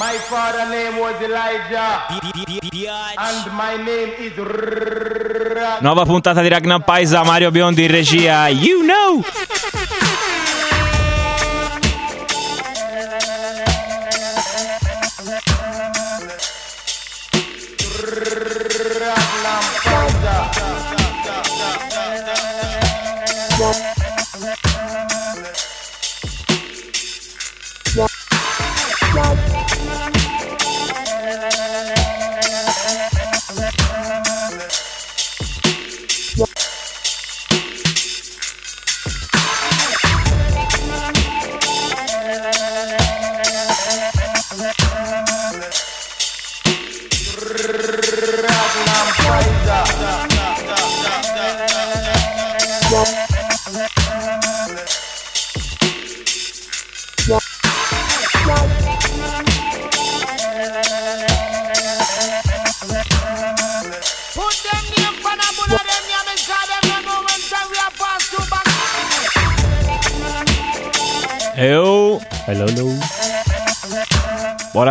My father name was Elijah. And my name is Nuova puntata di Ragnampiza, Mario Biondi in regia. You know!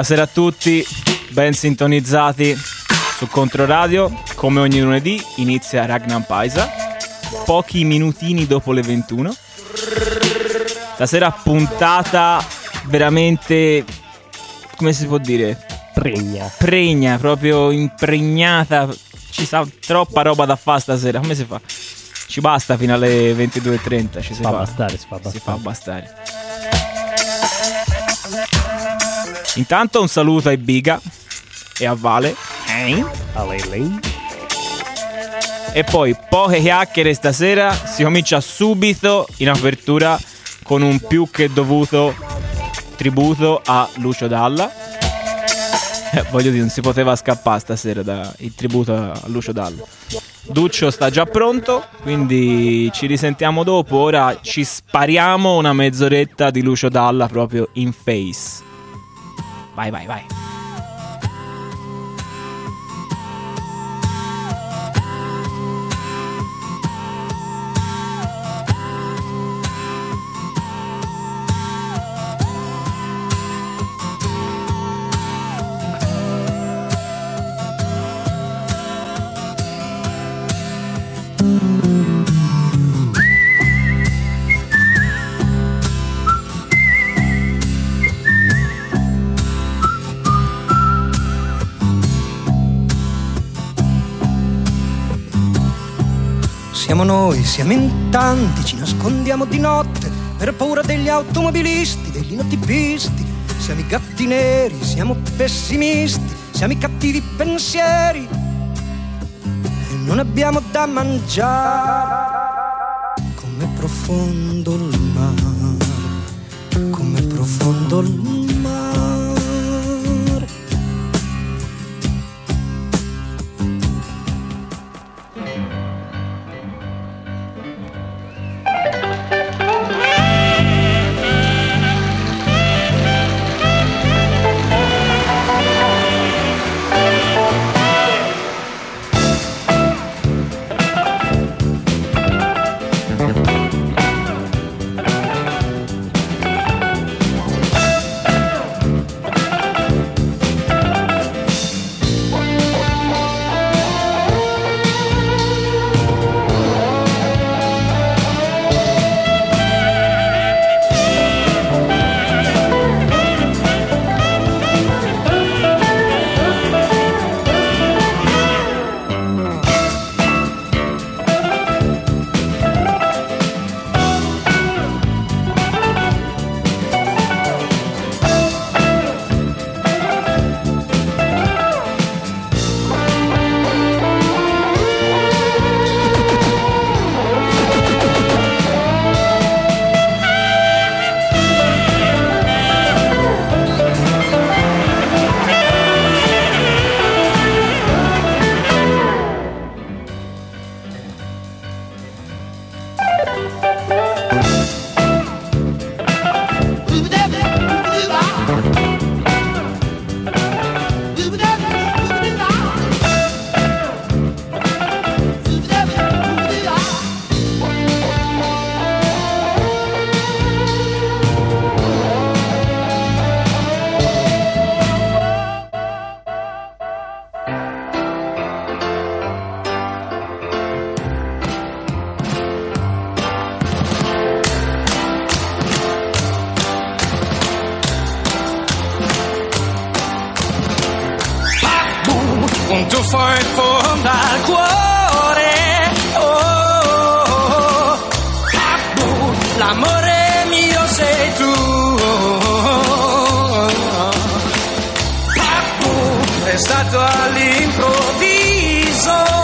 Buonasera a tutti, ben sintonizzati su Controradio. Come ogni lunedì inizia Ragnar Paisa, pochi minutini dopo le 21. Stasera puntata veramente, come si può dire, Pregna. pregna, proprio impregnata. Ci sa troppa roba da fare stasera. Come si fa? Ci basta fino alle 22.30. Ci si Fa fa. bastare, si fa Si fa bastare. Intanto un saluto ai Biga e a Vale. E poi poche chiacchiere stasera. Si comincia subito in apertura con un più che dovuto tributo a Lucio Dalla. Eh, voglio dire, non si poteva scappare stasera da il tributo a Lucio Dalla. Duccio sta già pronto, quindi ci risentiamo dopo. Ora ci spariamo una mezz'oretta di Lucio Dalla proprio in face. 拜拜拜。Siamo noi, siamo in tanti, ci nascondiamo di notte per paura degli automobilisti, degli notipisti. Siamo i gatti neri, siamo pessimisti, siamo i cattivi pensieri e non abbiamo da mangiare. Come profondo il mare, come profondo il mare. è stato all'improvviso.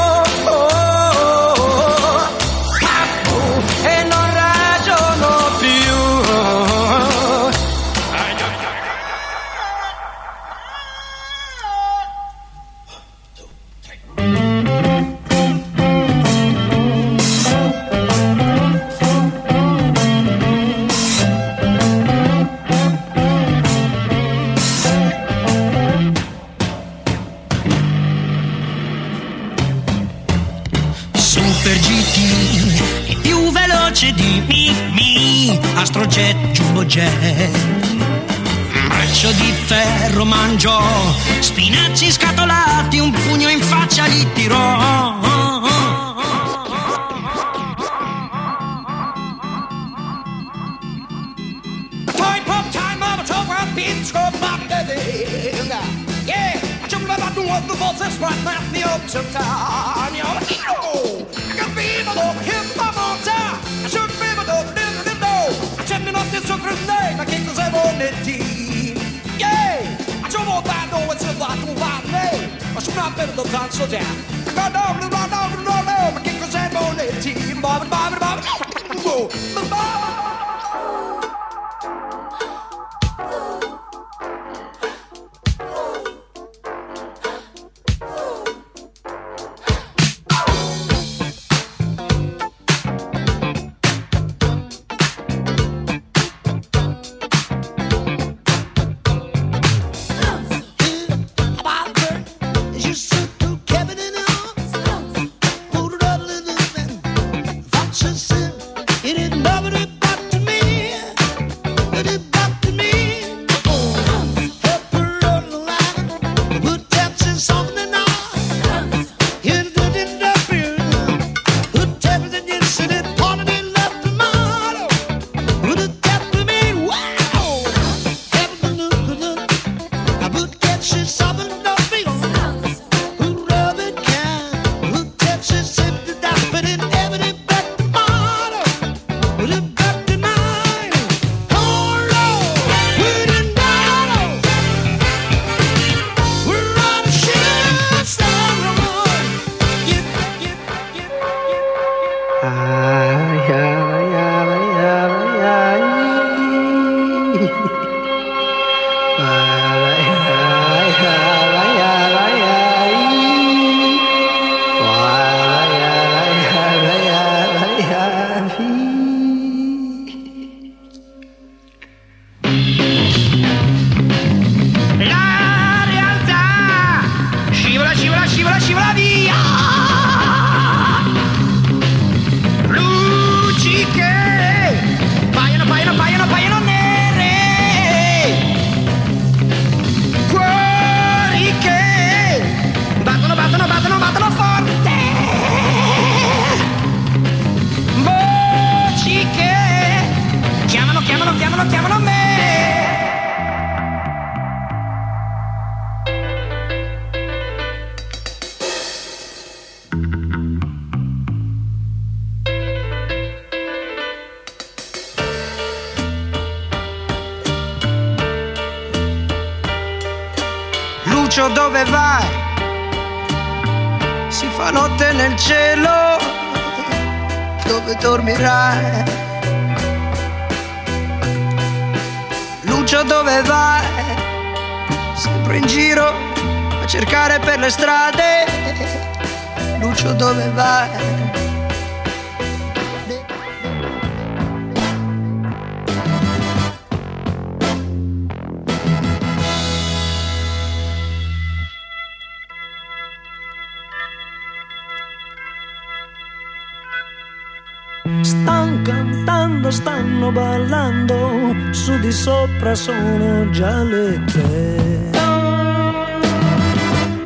gialle te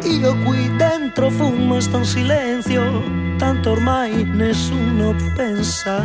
Io qui dentro fumo sto in silenzio Tanto ormai nessuno pensa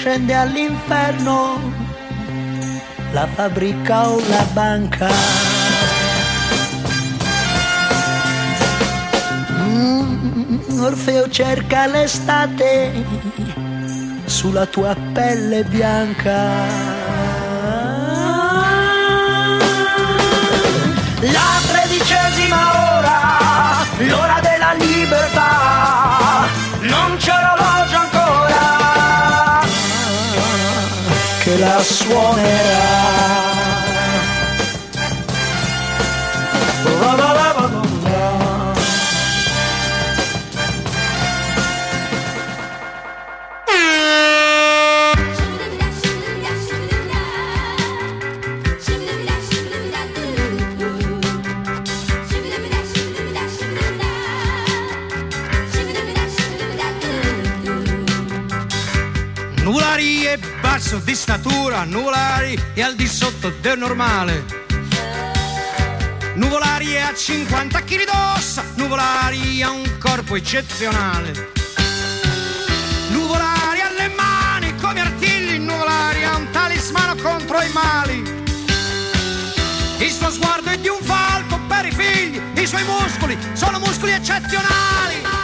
scende all'inferno, la fabbrica o la banca. Mm, Orfeo cerca l'estate sulla tua pelle bianca. La tredicesima ora, l'ora della che la suonerà. La la basso di statura, nuvolari è al di sotto del normale. Nuvolari a 50 kg d'ossa, nuvolari ha un corpo eccezionale. Nuvolari le mani come artigli, nuvolari ha un talismano contro i mali. Il suo sguardo è di un falco per i figli, i suoi muscoli sono muscoli eccezionali.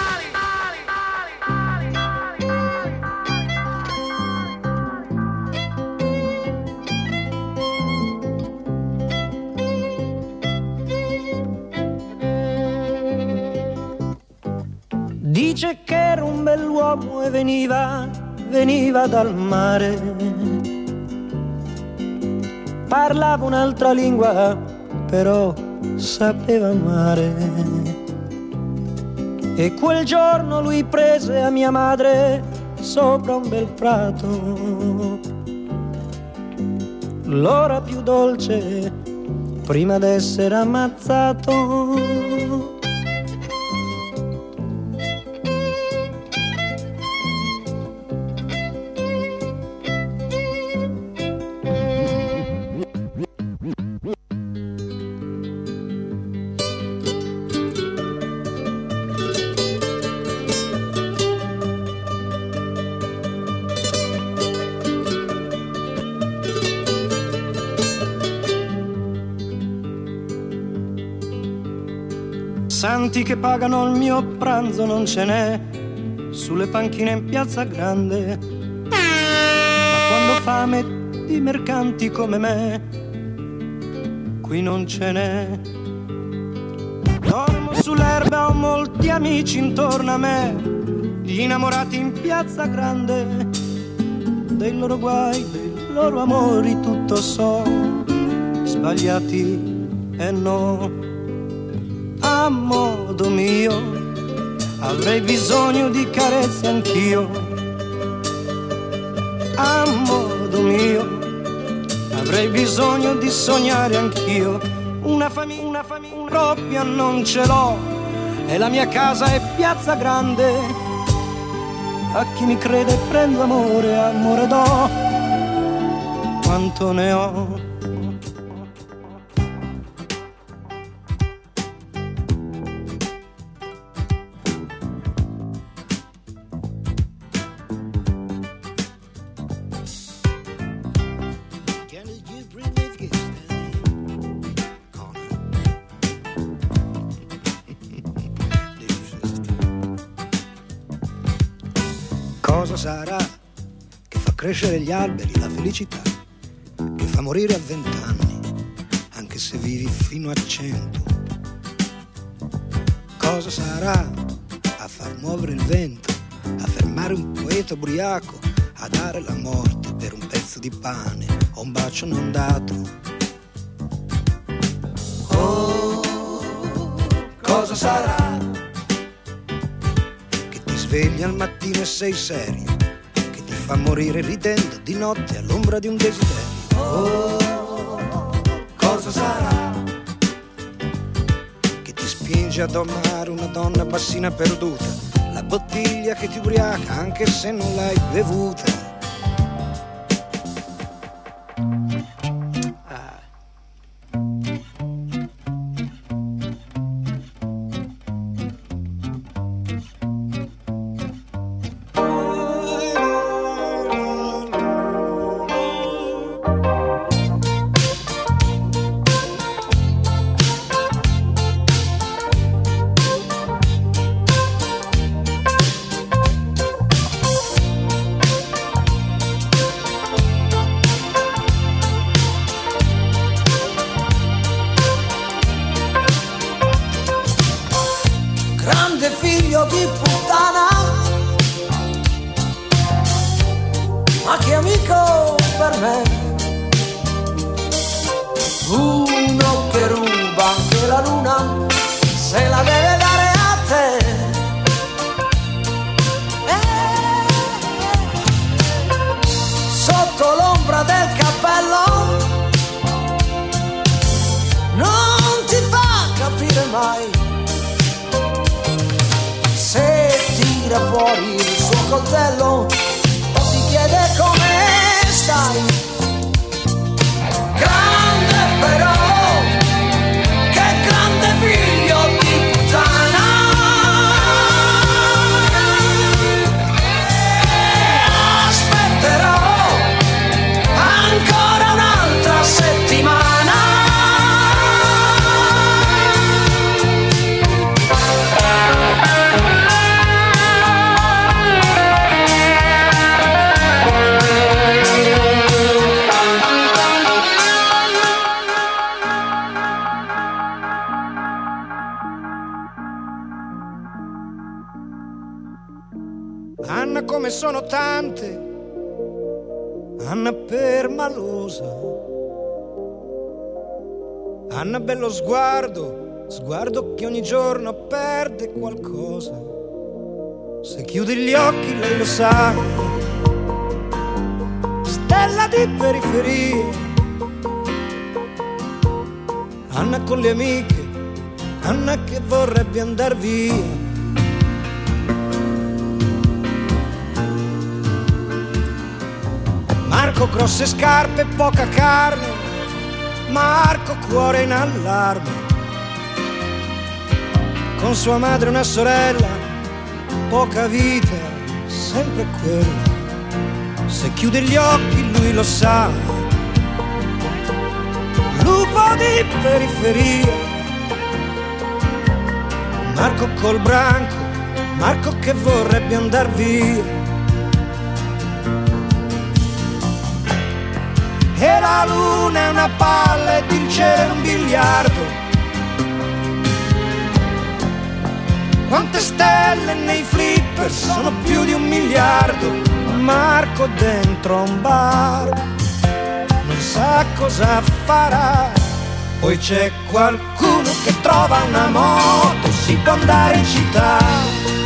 Un bell'uomo e veniva, veniva dal mare. Parlava un'altra lingua, però sapeva amare. E quel giorno lui prese a mia madre sopra un bel prato. L'ora più dolce prima d'essere ammazzato. Santi che pagano il mio pranzo non ce n'è. Sulle panchine in piazza grande. Ma quando fame di mercanti come me, qui non ce n'è. Dormo sull'erba, ho molti amici intorno a me, gli innamorati in piazza grande, dei loro guai, dei loro amori tutto so, sbagliati e no a modo mio. Avrei bisogno di carezze anch'io. A modo mio avrei bisogno di sognare anch'io. Una famiglia una famiglia propria non ce l'ho. E la mia casa è piazza grande. A chi mi crede prendo amore amore do. Quanto ne ho crescere gli alberi, la felicità, che fa morire a vent'anni, anche se vivi fino a cento? Cosa sarà a far muovere il vento, a fermare un poeta ubriaco, a dare la morte per un pezzo di pane o un bacio non dato? Oh, cosa sarà? che ti svegli al mattino e sei serio, fa morire ridendo di notte all'ombra di un desiderio. Oh, cosa sarà? Che ti spinge ad amare una donna bassina perduta, la bottiglia che ti ubriaca anche se non l'hai bevuta. Coltello permalosa, Anna bello sguardo, sguardo che ogni giorno perde qualcosa. Se chiudi gli occhi lei lo sa, stella di periferia. Anna con le amiche, Anna che vorrebbe andar via. Marco grosse scarpe, poca carne, Marco cuore in allarme. Con sua madre una sorella, poca vita, sempre quella. Se chiude gli occhi lui lo sa. Lupo di periferia. Marco col branco, Marco che vorrebbe andar via. E la luna è una palla ed il cielo un biliardo. Quante stelle nei flipper sono più di un miliardo. Marco dentro un bar non sa cosa farà. Poi c'è qualcuno che trova una moto, si può andare in città.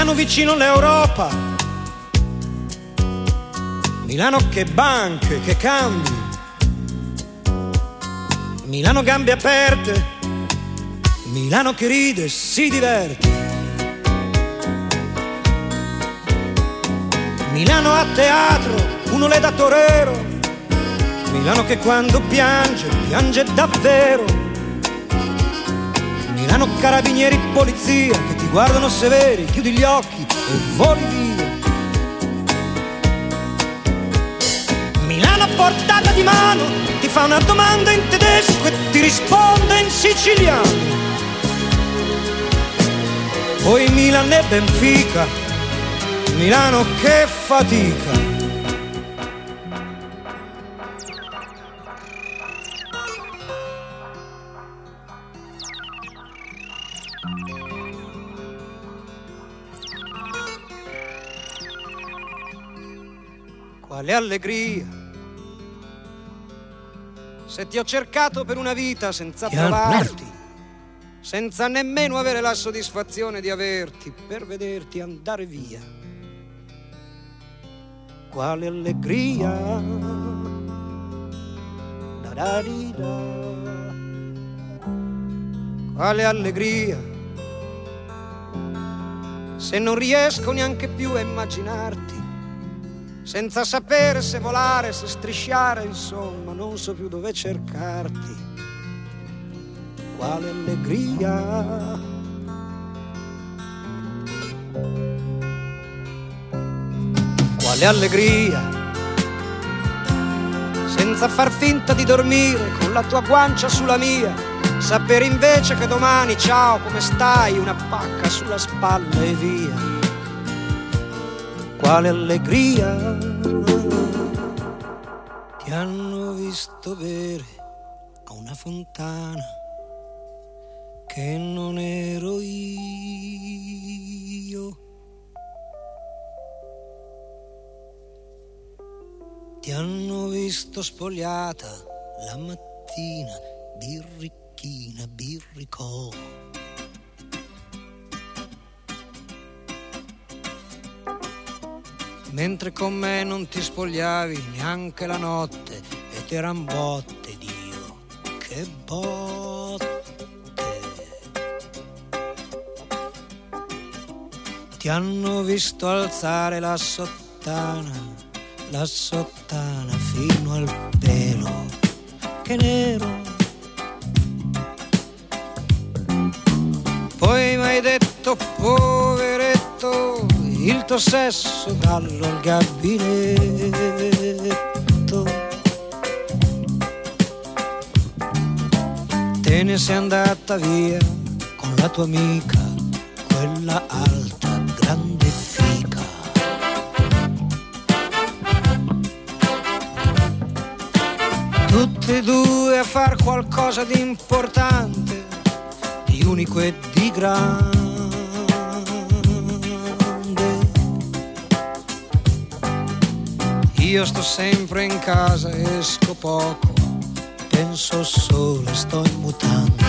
Milano vicino all'Europa. Milano che banche, che cambi. Milano gambe aperte. Milano che ride, si diverte. Milano a teatro, uno le da torero. Milano che quando piange, piange davvero. Milano carabinieri, polizia che guardano severi, chiudi gli occhi e voli via. Milano a portata di mano, ti fa una domanda in tedesco e ti risponde in siciliano. Poi Milan e Benfica, Milano che fatica. Quale allegria. Se ti ho cercato per una vita senza trovarti, senza nemmeno avere la soddisfazione di averti per vederti andare via. Quale allegria. Da-da-di-da. Quale allegria. Se non riesco neanche più a immaginarti senza sapere se volare, se strisciare, insomma, non so più dove cercarti. quale allegria. Quale allegria senza far finta di dormire con la tua guancia sulla mia, sapere invece che domani ciao come stai, una pacca sulla spalla e via. Quale allegria ti hanno visto bere a una fontana che non ero io. Ti hanno visto spogliata la mattina, birricchina, birricò. Mentre con me non ti spogliavi neanche la notte e ti eran botte, Dio, che botte. Ti hanno visto alzare la sottana la sottana fino al pelo, che nero. Poi mi hai detto, poveretto, il tuo sesso dallo al gabinetto. Te ne sei andata via con la tua amica, quella alta, grande fica. Tutte e due a far qualcosa di importante, di unico e di grande. Io sto sempre in casa, esco poco, penso solo, sto in mutande.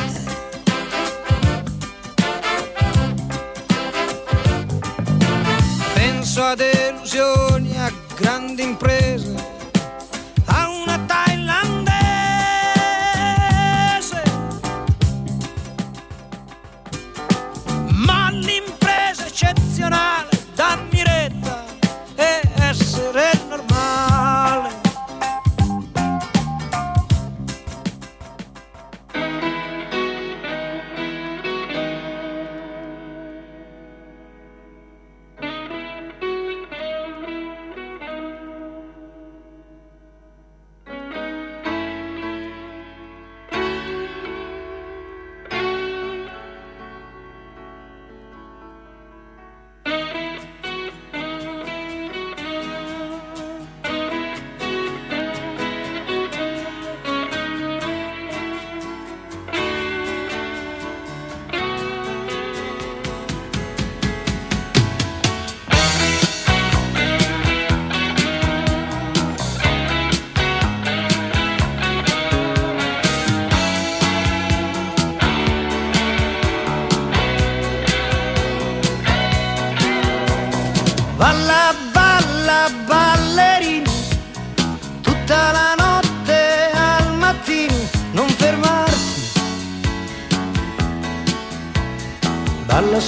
Penso a delusioni, a grandi imprese,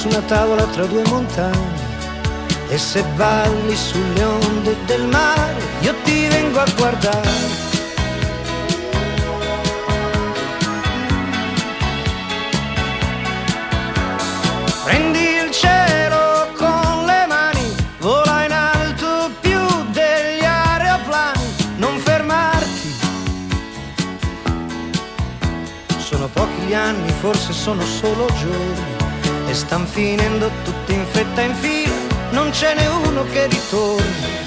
su una tavola tra due montagne e se balli sulle onde del mare, io ti vengo a guardare. Prendi il cielo con le mani, vola in alto più degli aeroplani, non fermarti. Sono pochi gli anni, forse sono solo giorni, e stan finendo tutti in fretta in fila, non ce n'è uno che ritorni.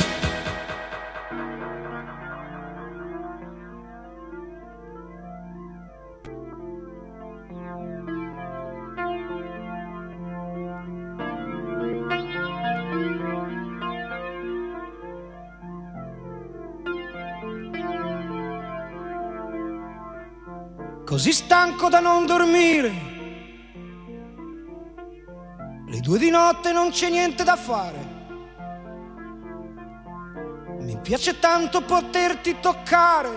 Così stanco da non dormire. Le due di notte non c'è niente da fare. Mi piace tanto poterti toccare.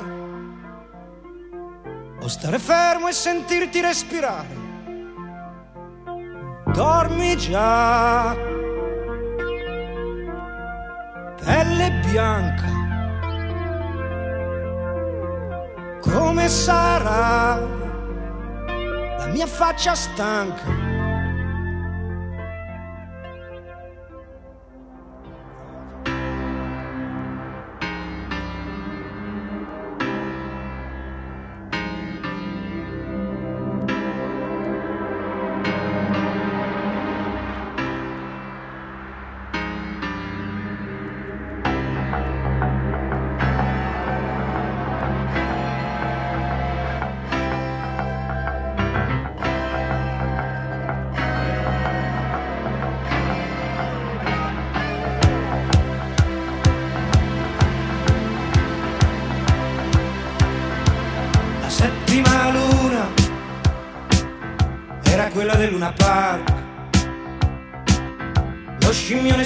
O stare fermo e sentirti respirare. Dormi già. Pelle bianca. Come sarà la mia faccia stanca.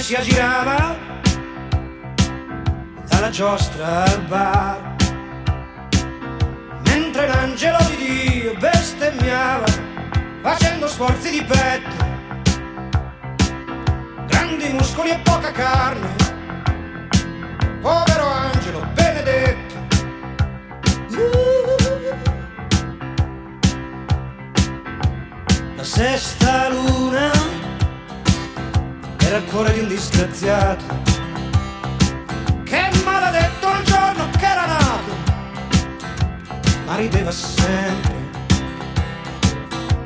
Si aggirava dalla giostra al bar. Mentre l'angelo di Dio bestemmiava facendo sforzi di petto. Grandi muscoli e poca carne. Povero angelo benedetto. La sesta luna era il cuore di un disgraziato che maledetto il giorno che era nato, ma rideva sempre.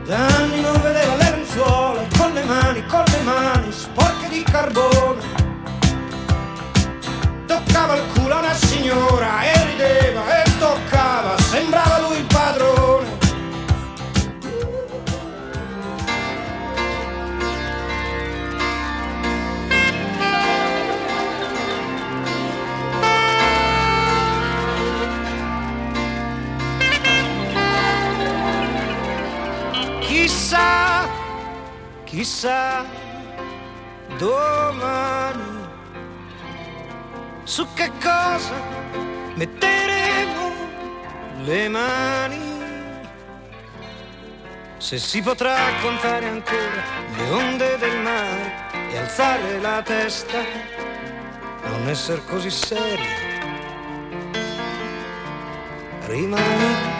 Da anni non vedeva le lenzuola con le mani, con le mani sporche di carbone. Toccava il culo a una signora e rideva e toccava, chissà, domani su che cosa metteremo le mani. Se si potrà contare ancora le onde del mare e alzare la testa, non essere così seri. Rimani.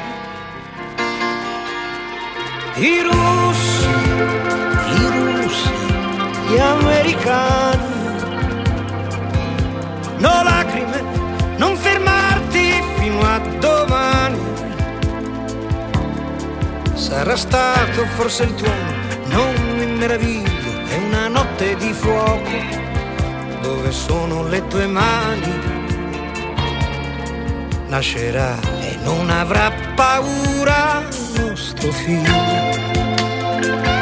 I russi, gli americani. No lacrime, non fermarti fino a domani. Sarà stato forse il tuono, non mi meraviglio, è una notte di fuoco. Dove sono le tue mani? Nascerà e non avrà paura nostro figlio.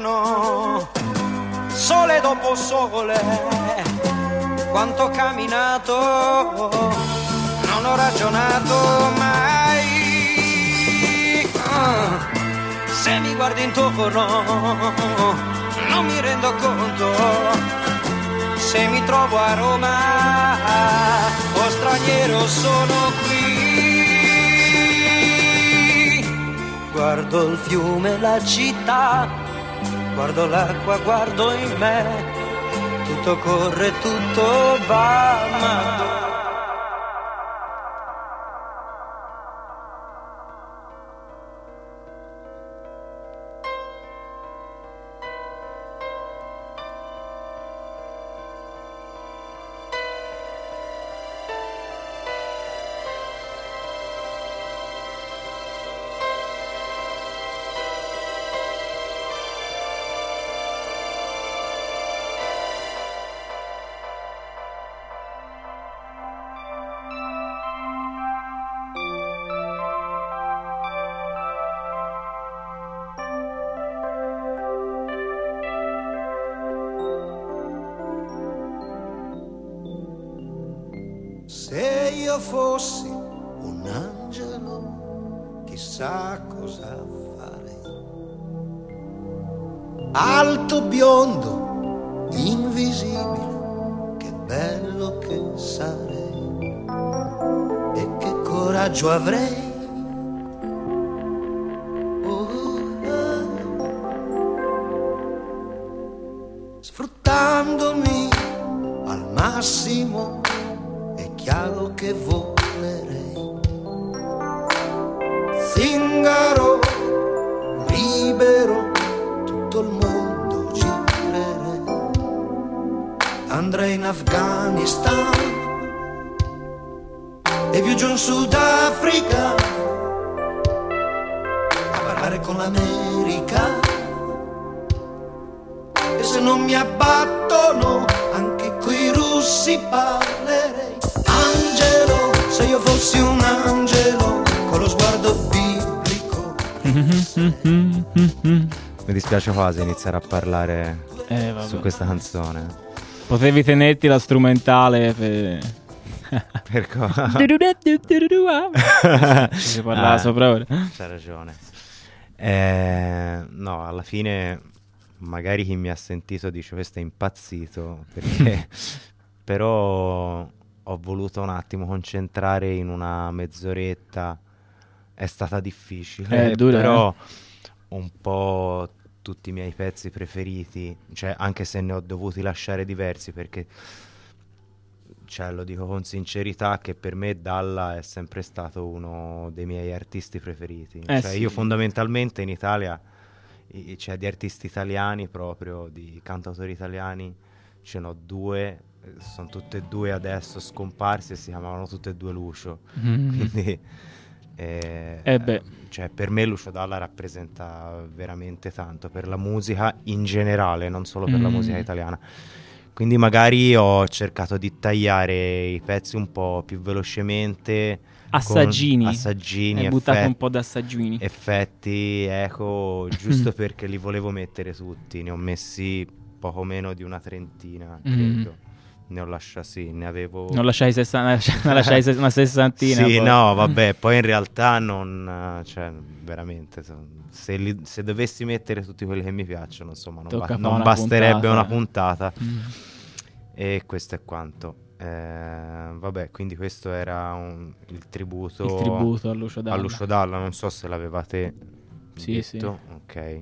Giorno, sole dopo sole, quanto ho camminato, non ho ragionato mai. Ah, Se mi guardi intorno, non mi rendo conto. Se mi trovo a Roma, o straniero sono qui. Guardo il fiume, la città, guardo l'acqua, guardo in me, tutto corre, tutto va, ma Dispiace quasi iniziare a parlare Eh, su questa canzone. Potevi tenerti la strumentale per... Per co- si parlava Ah, sopra ora. C'ha ragione. Eh, no, alla fine magari chi mi ha sentito dice questo è impazzito perché però ho voluto un attimo concentrare in una mezz'oretta. È stata difficile, È dura, però un po' tutti i miei pezzi preferiti, cioè anche se ne ho dovuti lasciare diversi perché cioè, lo dico con sincerità che per me Dalla è sempre stato uno dei miei artisti preferiti. Eh Cioè, sì. Io fondamentalmente in Italia, i- cioè di artisti italiani proprio, di cantautori italiani, ce n'ho due, sono tutte e due adesso scomparsi e si chiamavano tutte e due Lucio. Mm. Quindi, eh, Eh beh. cioè, per me Lucio Dalla rappresenta veramente tanto per la musica in generale, non solo per la Mm. musica italiana. Quindi magari ho cercato di tagliare i pezzi un po' più velocemente. Assaggini. Assaggini, Hai buttato effetti- un po' d'assaggini. effetti, eco, giusto perché li volevo mettere tutti. Ne ho messi poco meno di una trentina, Mm. credo. Ne ho lasciati, sì, ne avevo... Non lasciai, sessa- ne lasciai una sessantina. Sì, poi. no, vabbè, poi in realtà non, eh, cioè, veramente, se, li- se dovessi mettere tutti quelli che mi piacciono, insomma, non, ba- non una basterebbe puntata. una puntata. Mm. E questo è quanto. Eh, vabbè, quindi questo era un- il tributo, Il tributo a Lucio Dalla. a Lucio Dalla, non so se l'avevate Sì, detto. Ok.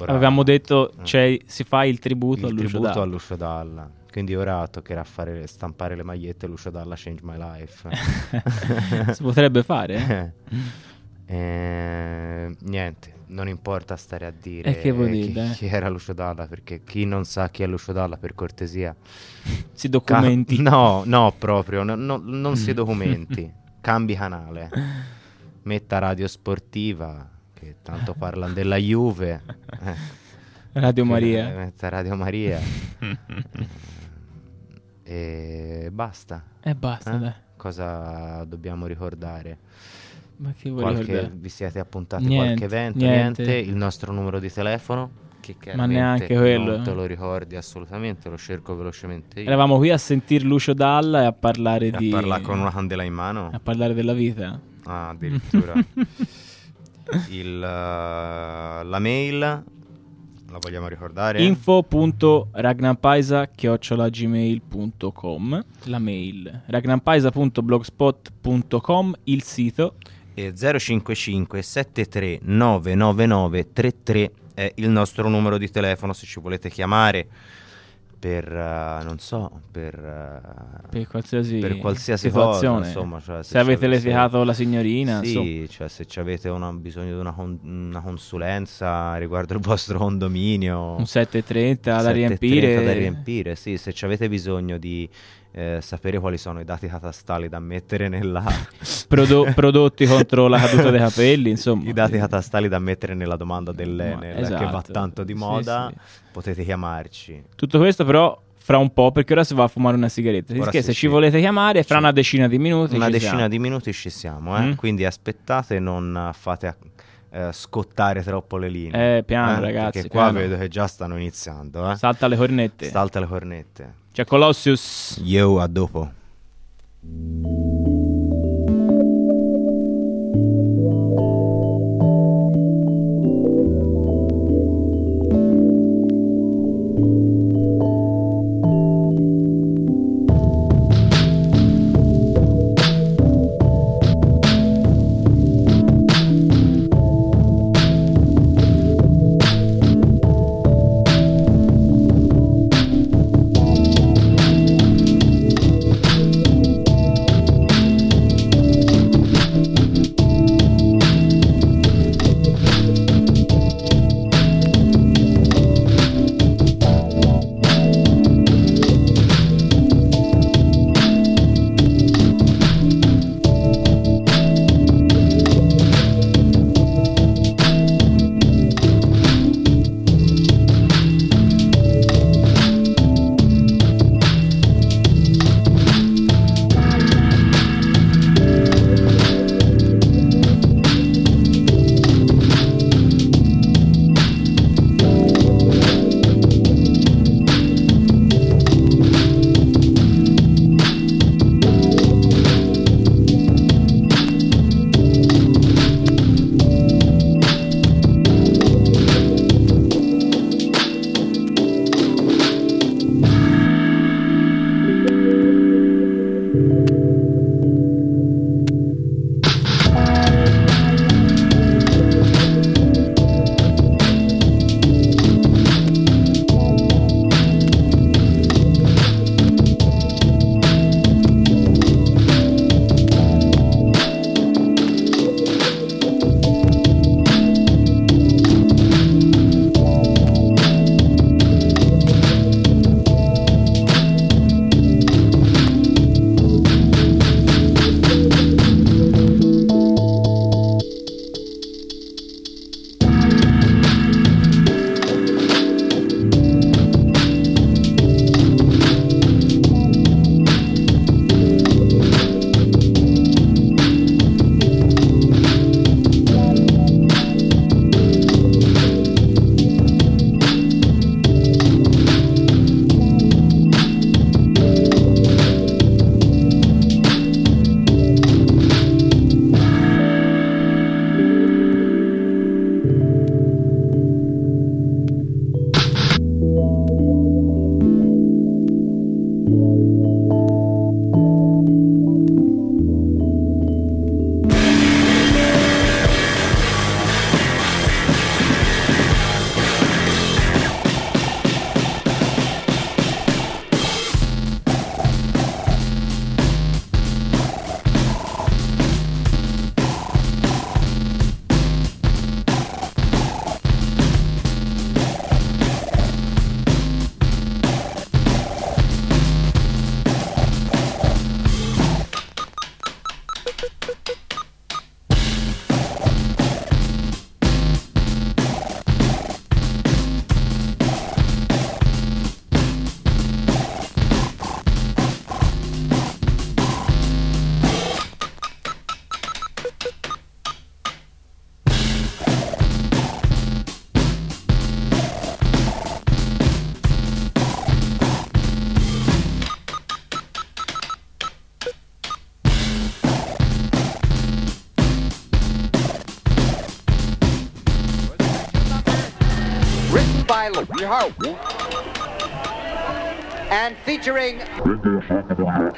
Ora- Avevamo detto, cioè, si fa il tributo il a Lucio tributo Dalla. a Lucio Dalla. Quindi ora toccherà fare, stampare le magliette Lucio Dalla Change My Life. si potrebbe fare, eh? Niente, non importa stare a dire E che chi, dire, eh? chi era Lucio Dalla, perché chi non sa chi è Lucio Dalla, per cortesia, Si ca- documenti. no, no, proprio, no- no- non si Mm. documenti, cambi canale, metta radio sportiva, che tanto parlano della Juve, eh, Radio Maria. metta Radio Maria, e basta. E basta, Eh? dai. Cosa dobbiamo ricordare? Ma che vuoi Qualche- ricordare? vi siete appuntati Niente, qualche evento? niente. Niente. Il nostro numero di telefono? Che Ma neanche quello. Non te lo ricordi assolutamente, lo cerco velocemente io. Eravamo qui a sentir Lucio Dalla e a parlare E a di... parlare con una candela in mano? A parlare della vita. Ah, addirittura. Il, eh, la mail la vogliamo ricordare? info.ragnampaisa.gmail.com La mail ragnampaisa.blogspot.com Il sito E 055 73 999 33 è il nostro numero di telefono se ci volete chiamare per eh, non so per, eh, per qualsiasi, per qualsiasi situazione. cosa insomma cioè, se, avete ci- litigato la signorina, sì, cioè se ci avete una- bisogno di una, con- una consulenza riguardo il vostro condominio un 730 da 730 riempire. da riempire sì se ci avete bisogno di eh, sapere quali sono i dati catastali da mettere nella Prodo- prodotti contro la caduta dei capelli, insomma. i dati catastali da mettere nella domanda dell'Enel che va esatto. tanto di Sì, moda sì. potete chiamarci Tutto questo però fra un po' perché ora si va a fumare una sigaretta. Ora Perché sì, se sì. ci volete chiamare fra Sì. una decina di minuti una ci decina siamo. di minuti ci siamo eh? Mm. quindi aspettate non fate a- eh, scottare troppo le linee Eh, piano, ragazzi, perché qua piano. vedo che già stanno iniziando eh? Salta le cornette. salta le cornette Tchau, Colossus. E eu, Adolfo.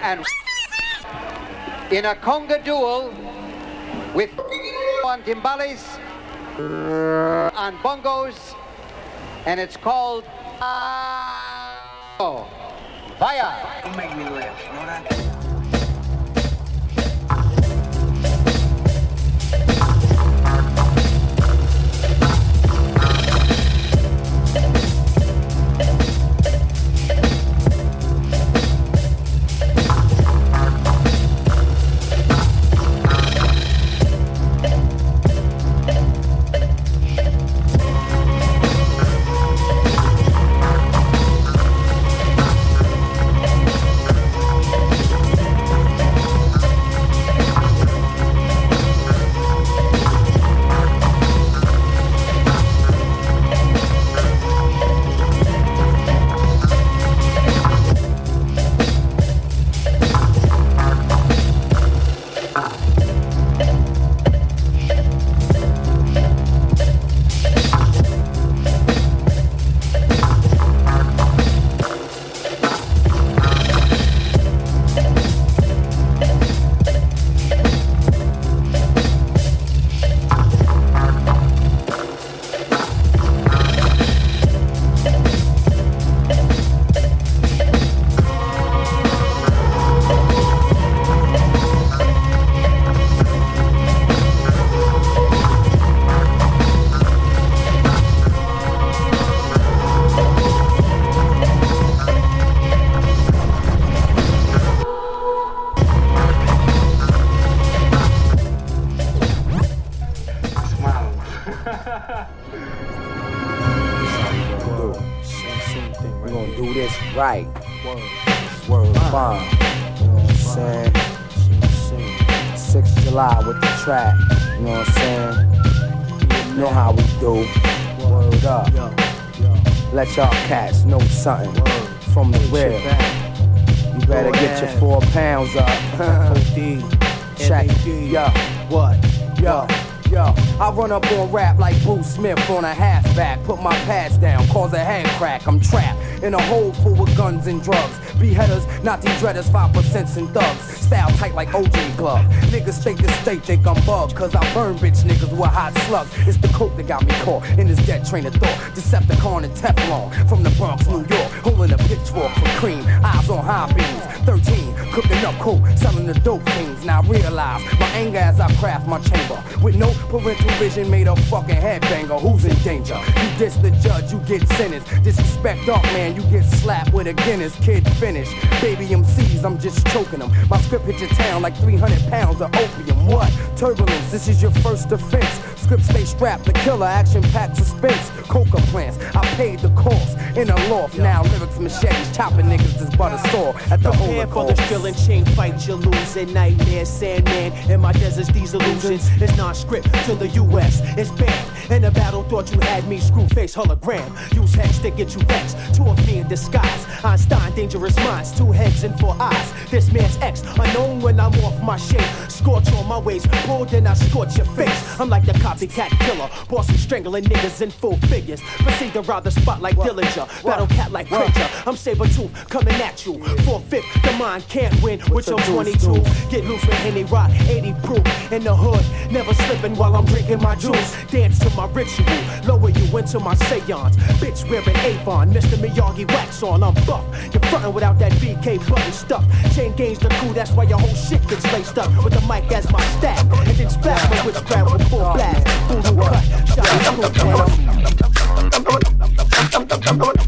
And in a conga duel with on timbales and bongos, and it's called uh, oh, Vaya. Don't make me laugh, On a halfback. Put my pads down, cause a head crack. I'm trapped in a hole full of guns and drugs. Beheaders, these dreaders, 5% and thugs. Style tight like OJ glove. Niggas state to state think I'm bugged, cause I burn bitch niggas with hot slugs. It's the coke that got me caught in this dead train of thought. Decepticon and Teflon from the Bronx, New York. Holding a pitchfork for cream, eyes on high beams. 13, cooking up coke, selling the dope things. Now I realize my anger as I craft my chamber. With no parental vision, made a fucking headbanger. Who's in danger? You diss the judge, you get sentenced. Disrespect dark man, you get slapped with a Guinness. Kid finish. Baby MCs, I'm just choking them. My script hit your town like 300 pounds of opium. What? Turbulence, this is your first offense. Script stay strapped, the killer, action packed suspense. Coca plants, I paid the cost. In a loft, now lyrics machetes, chopping niggas is but a saw at the Prepare for the Holocaust. and chain fight you lose in nightmare Sandman in my deserts these illusions it's not script to the US it's banned in the battle thought you had me screw face hologram. Use hex to get you vexed. Two of me in disguise. Einstein dangerous minds. Two heads and four eyes. This man's X unknown when I'm off my shape scorch on my waist pulled and I scorch your face. I'm like the copycat killer bossy strangling niggas in full figures. Proceed to rob the spot like Dillinger. Battle cat like Cringer I'm saber tooth coming at you. Four fifth the mind can't win with your 22 get loose with Henny Rock 80 proof. In the hood never slipping while I'm drinking my juice dance to my ritual. Lower you into my seance. Bitch wearing Avon. Mr. Miyagi wax on. I'm buff. You're frontin' without that BK button stuff. Chain gains the crew that's why your whole shit gets laced up. With the mic as my stack. And then splash my witchcraft with full blast. Voodoo cut. Shot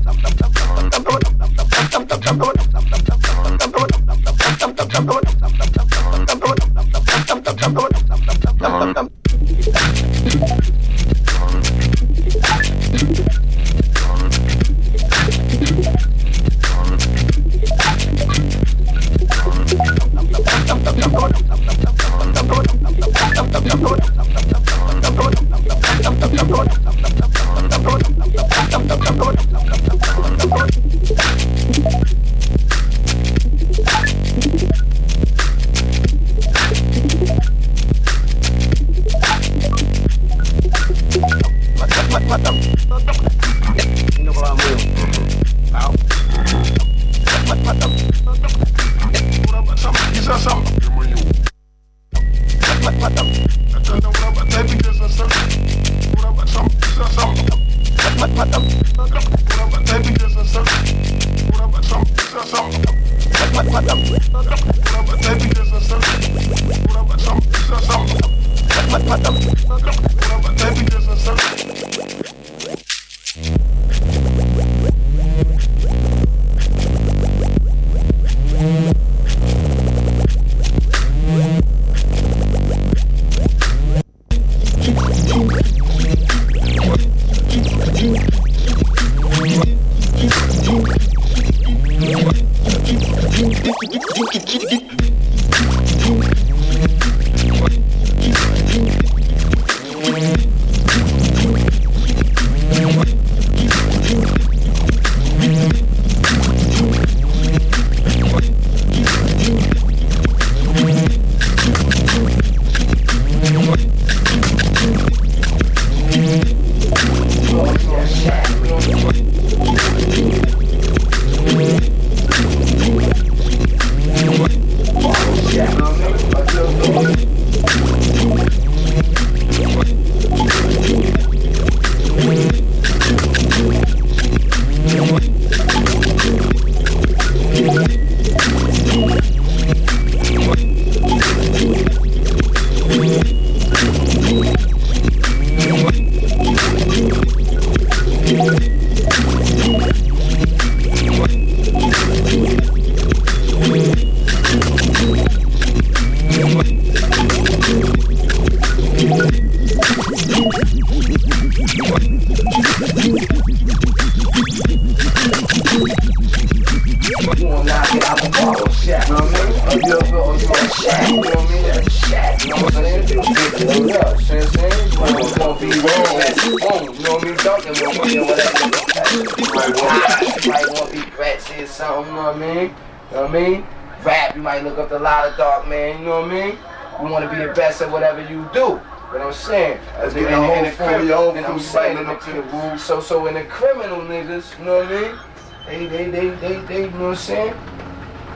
So so in the criminal niggas, you know what I mean? They they they they, they you know what I'm saying?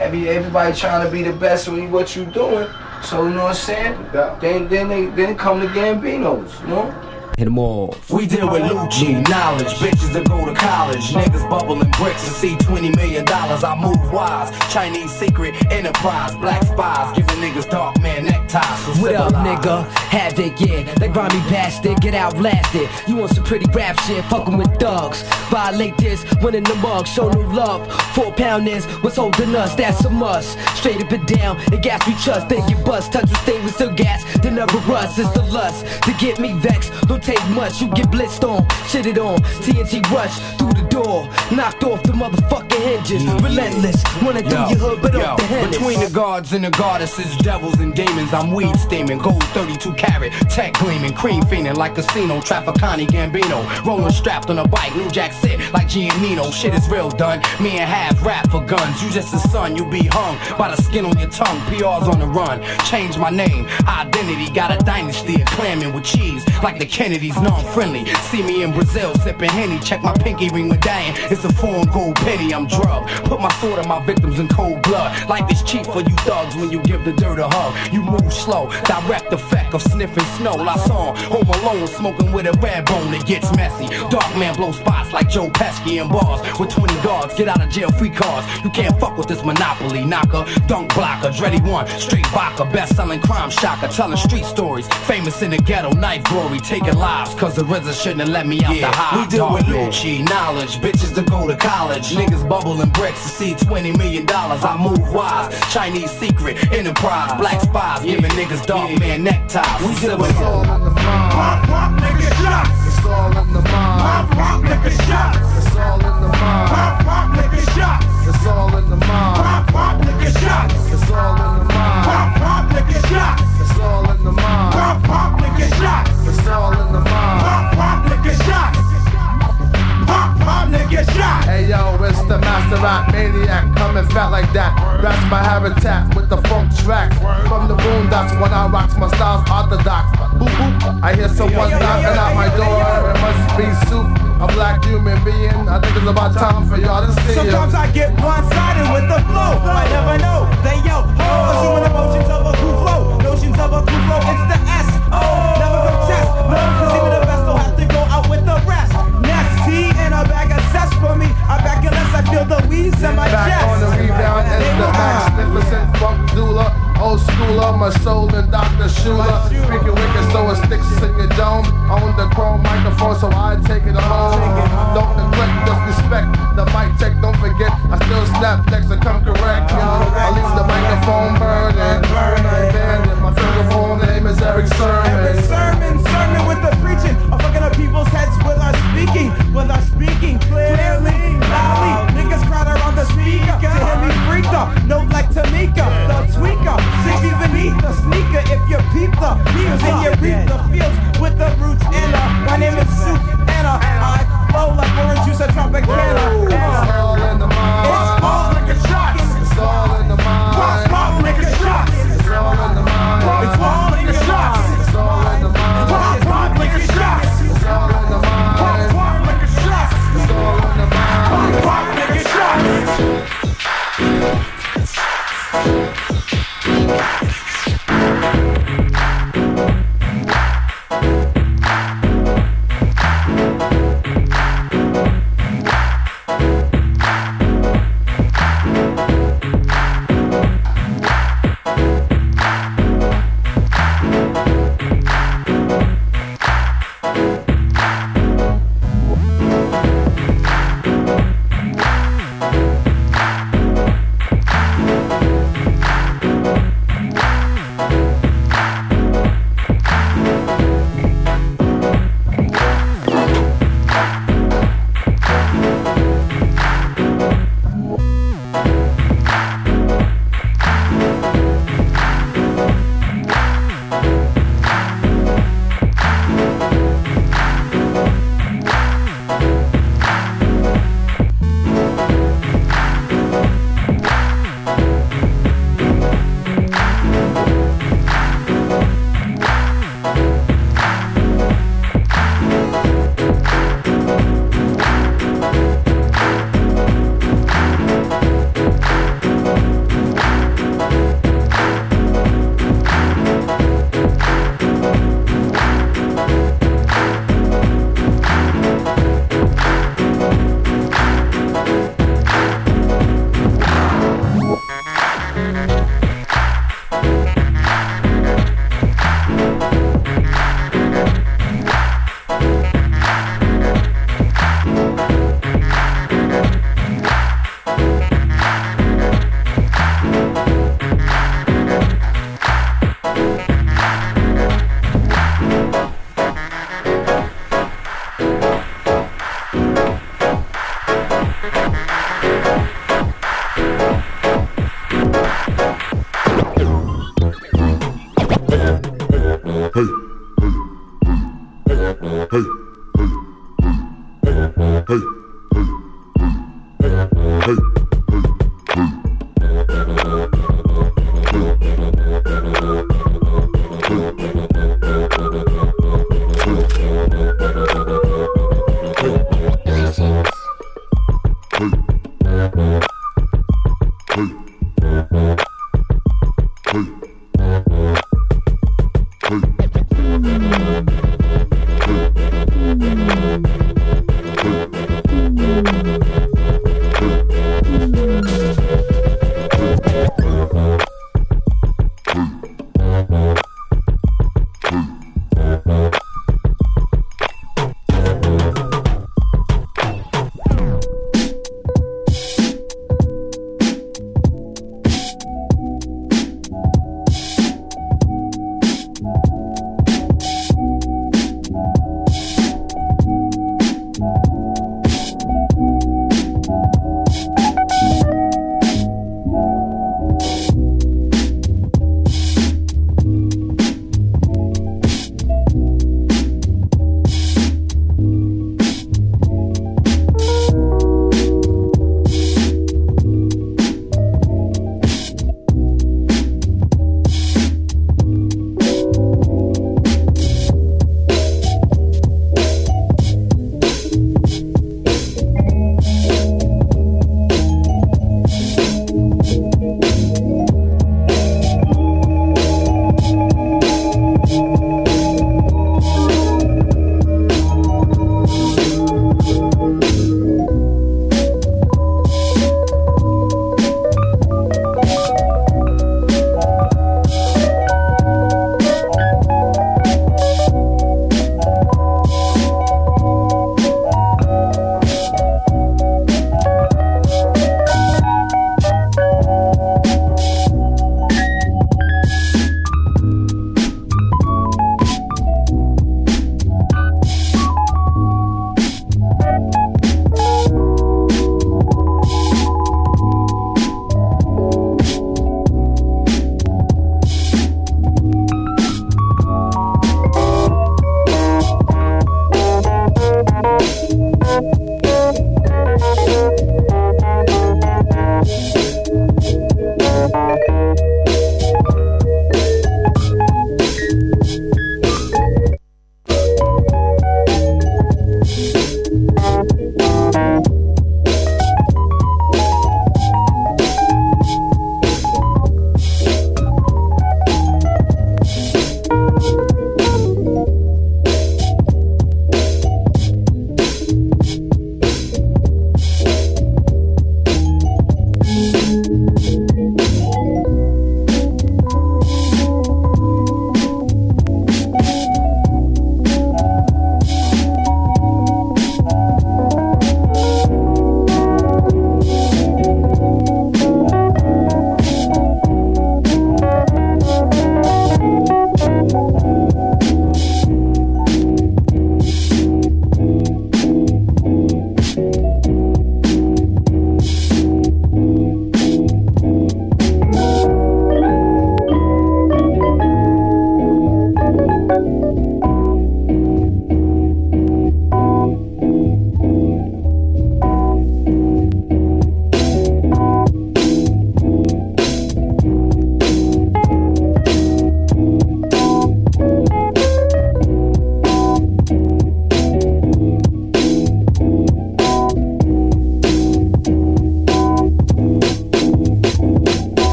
Every everybody trying to be the best with what you doing. So you know what I'm saying? Then then they then come the Gambinos, you know? Hit them all. We deal with Lucci, knowledge, bitches that go to college, niggas bubbling bricks to see 20 million dollars. I move wise, Chinese secret enterprise, black spies, giving niggas dark man neckties. What up, nigga? Havoc, yeah, that grimy bastard, get outlasted. You want some pretty rap shit, fucking with thugs. Violate this, winning the mug, show no love. Four pound is what's holding us, that's a must. Straight up and down, and gas we trust, then you bust. Touch with stainless steel gas, then never rust. It's the lust to get me vexed. Don't take much, you get blitzed on, shit it on. TNT rush through the door, knocked off the motherfucking hinges. Mm-hmm. Relentless, wanna do your hood, but off the head. Between the gods and the goddesses, devils and demons, I'm weed steaming, gold 32 carat, tech gleaming, cream fiending like casino, Trafficani Gambino, rolling strapped on a bike, New Jack sit like Giannino. Shit is real done. Me and half rap for guns. You just a son, you be hung by the skin on your tongue. PR's on the run. Change my name, identity, got a dynasty of clamming with cheese like the Kennedys, non-friendly. See me in Brazil sipping henny, check my pinky ring medallion. It's a foreign gold penny, I'm drugged. Put my sword on my victims in cold blood. Life is cheap for you thugs when you give the dirt a hug. You move slow, direct effect of sniffing snow. I saw home alone, smoking with a red bone. It gets messy. Dark man blow spots like Joe Pesci in bars with 20 guards. Get out of jail free cars. You can't fuck with this monopoly. Knocker, dunk blocker, Dreddy one, straight vodka, best selling crime shocker, telling street stories. Famous in the ghetto, knife glory, taking lives. Cause the RZA shouldn't have let me out the high. we deal with Lucci, knowledge, bitches to go to college. Niggas bubbling bricks to see 20 million dollars. I move wise, Chinese secret, enterprise, black spies, giving niggas dog man neckties. We deal with all in the mind. Pop, pop, nigga shots. It's all in the mind. Pop, pop, nigga shots. It's all in the mind. Pop, pop, nigga shots. It's all in the mind. Pop, pop, nigga shots. It's all in the mind. Pop, pop, nigga shots.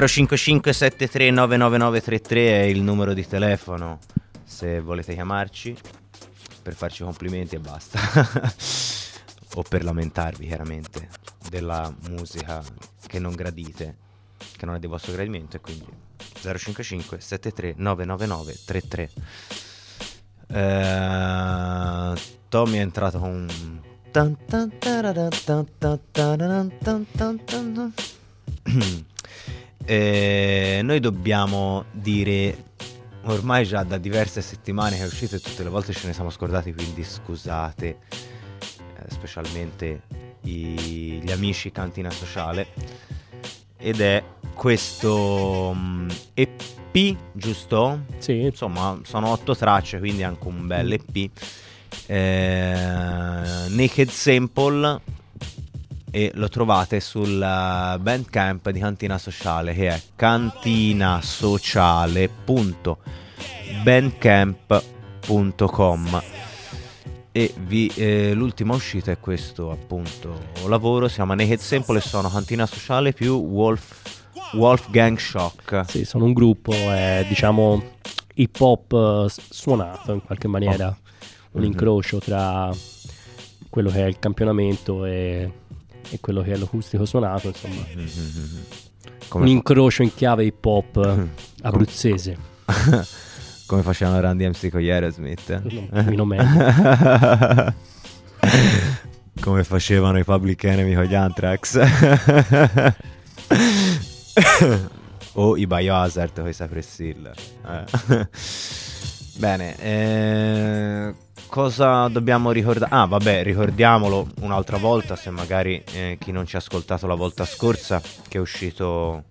05573999933 è il numero di telefono se volete chiamarci per farci complimenti e basta. o per lamentarvi chiaramente della musica che non gradite, che non è di vostro gradimento e quindi 055 73 999 33. Eh, Tommy è entrato con Eh, noi dobbiamo dire ormai già da diverse settimane che è uscito e tutte le volte ce ne siamo scordati quindi scusate eh, specialmente i- gli amici cantina sociale ed è questo mm, EP giusto? Sì. Insomma sono otto tracce quindi anche un bel EP eh, Naked Sample e lo trovate sul eh, bandcamp di Cantina Sociale che è cantinasociale.bandcamp.com e vi- eh, l'ultima uscita è questo appunto lavoro si chiama Naked Sample e sono Cantina Sociale più Wolf, Wolfgang Shock Sì, sono un gruppo, è diciamo hip hop eh, suonato in qualche maniera, Oh. un Mhm. incrocio tra quello che è il campionamento e, e quello che è l'acustico suonato, insomma. Come un fa- incrocio in chiave hip hop abruzzese. come facevano Randy MC con gli Aerosmith meno meglio. come facevano i Public Enemy con gli Anthrax o i Biohazard con i Cypress Hill Eh. bene eh, cosa dobbiamo ricordare ah vabbè ricordiamolo un'altra volta se magari eh, chi non ci ha ascoltato la volta scorsa che è uscito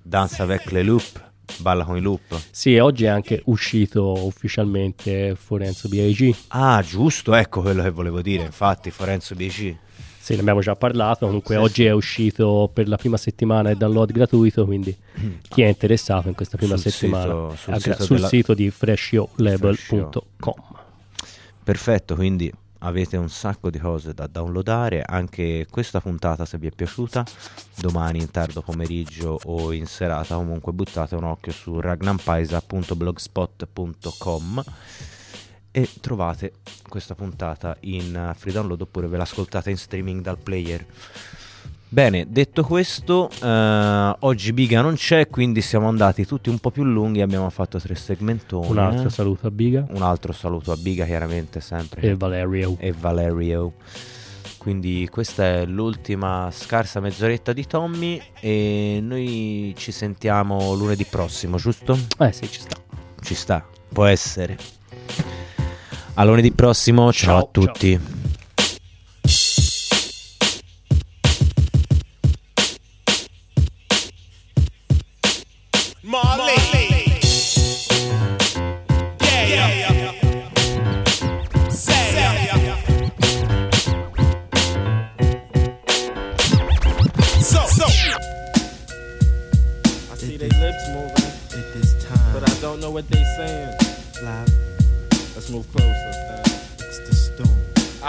Dance avec le loop balla con i loop Sì, e oggi è anche uscito ufficialmente Forenzo BAG. Ah, giusto, ecco quello che volevo dire. Infatti, Forenzo BG. Sì, ne abbiamo già parlato. Comunque, Sì, oggi è uscito per la prima settimana il download gratuito. Quindi, chi è interessato in questa prima Sul settimana sito- sul sito sul della- sito di freshyolevel.com. Perfetto, quindi avete un sacco di cose da downloadare. Anche questa puntata, se vi è piaciuta, domani in tardo pomeriggio o in serata, comunque buttate un occhio su ragnampaisa.blogspot.com e trovate questa puntata in eh, free download oppure ve l'ascoltate in streaming dal player. Bene, detto questo, eh, oggi Biga non c'è, quindi siamo andati tutti un po' più lunghi, abbiamo fatto tre segmentoni. Un altro eh. saluto a Biga. Un altro saluto a Biga, chiaramente, sempre. E Valerio. E Valerio. Quindi questa è l'ultima scarsa mezz'oretta di Tommy e noi ci sentiamo lunedì prossimo, giusto? Eh sì, ci sta. Ci sta, può essere. A lunedì prossimo, ciao, a tutti. Marley.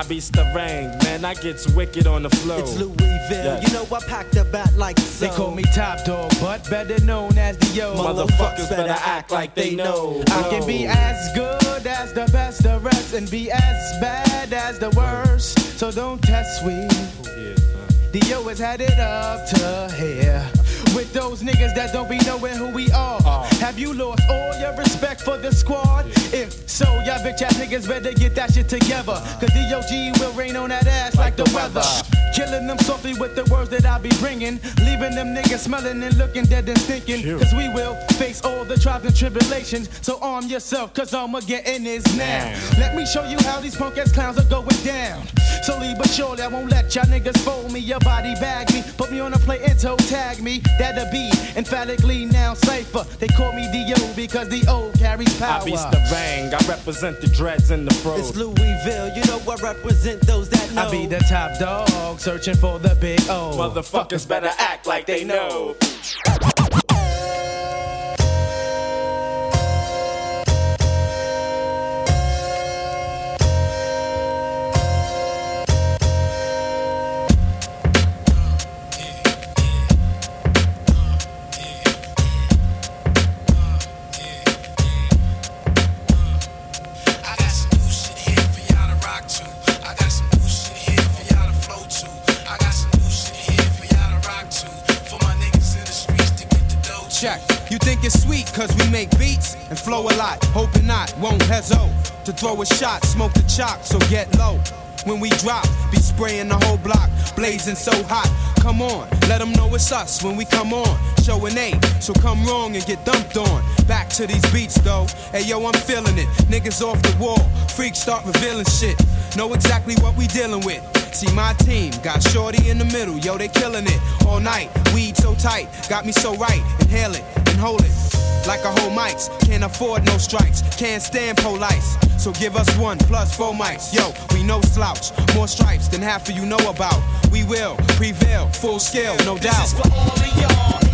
I be stirring, man. I gets wicked on the flow. It's Louisville, you know I pack the bat like so. They call me top dog, but better known as the yo. Motherfuckers better act like they know. I can be as good as the best the rest and be as bad as the worst. So don't test we. The yo has had it up to here. With those niggas that don't be knowing who we are. Uh. Have you lost all your respect for the squad? If so, y'all bitch ass niggas better get that shit together. Uh. Cause the OG will rain on that ass like the weather. Killing them softly with the words that I be bringing. Leaving them niggas smelling and looking dead and stinking. Cause we will face all the trials and tribulations. So arm yourself, cause I'ma get in this now. Let me show you how these punk ass clowns are going down. Slowly but surely, I won't let y'all niggas fold me. Your body bag me, put me on a plate and toe tag me. That'll be emphatically now safer. They call me D.O. because the O carries power. I be stirring. I represent the dreads and the fro. It's Louisville, you know I represent those that know. I be the top dog, searching for the big O. Motherfuckers better act like they know. And flow a lot. Hoping not, won't hezo to throw a shot, smoke the chalk, so get low. When we drop, be spraying the whole block, blazing so hot. Come on, let them know it's us when we come on. Showing A, so come wrong and get dumped on. Back to these beats though. Hey yo, I'm feeling it. Niggas off the wall, freaks start revealing shit. Know exactly what we dealing with. See my team got shorty in the middle, yo they killing it all night. Weed so tight, got me so right. Inhale it and hold it like a whole mics. Can't afford no strikes, can't stand police. So give us one plus four mics. Yo, we no slouch, more stripes than half of you know about. We will prevail, full scale, no doubt.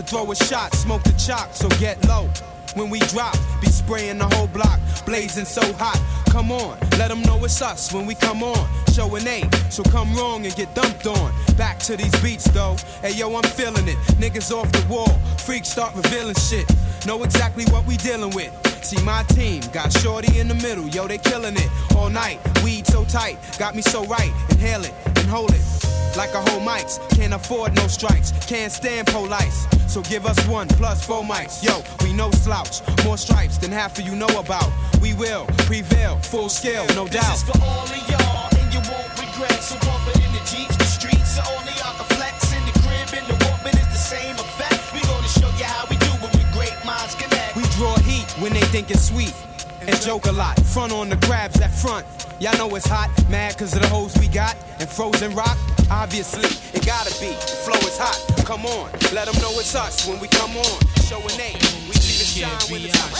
To throw a shot, smoke the chalk, so get low. When we drop, be spraying the whole block, blazing so hot. Come on, let them know it's us when we come on. Showing A, so come wrong and get dumped on. Back to these beats though. Hey yo, I'm feeling it. Niggas off the wall, freaks start revealing shit. Know exactly what we dealing with. See my team got shorty in the middle, yo they killing it all night. Weed so tight, got me so right. Inhale it and hold it like a whole mics. Can't afford no strikes, can't stand police. So give us one plus four mics. Yo, we no slouch, more stripes than half of you know about. We will prevail, full scale, no This doubt. is for all of y'all, and you won't regret. So pump it in the jeeps, the streets, so only of y'all flex. In the crib, in the whooping, it's the same effect. We gonna show you how we do it with great minds connect. We draw heat when they think it's sweet. And joke a lot. Front on the crabs that front. Y'all know it's hot, mad cause of the hoes we got. And frozen rock, obviously, it gotta be. The flow is hot, come on. Let them know it's us when we come on. Showing A, we see the shine when it's hot.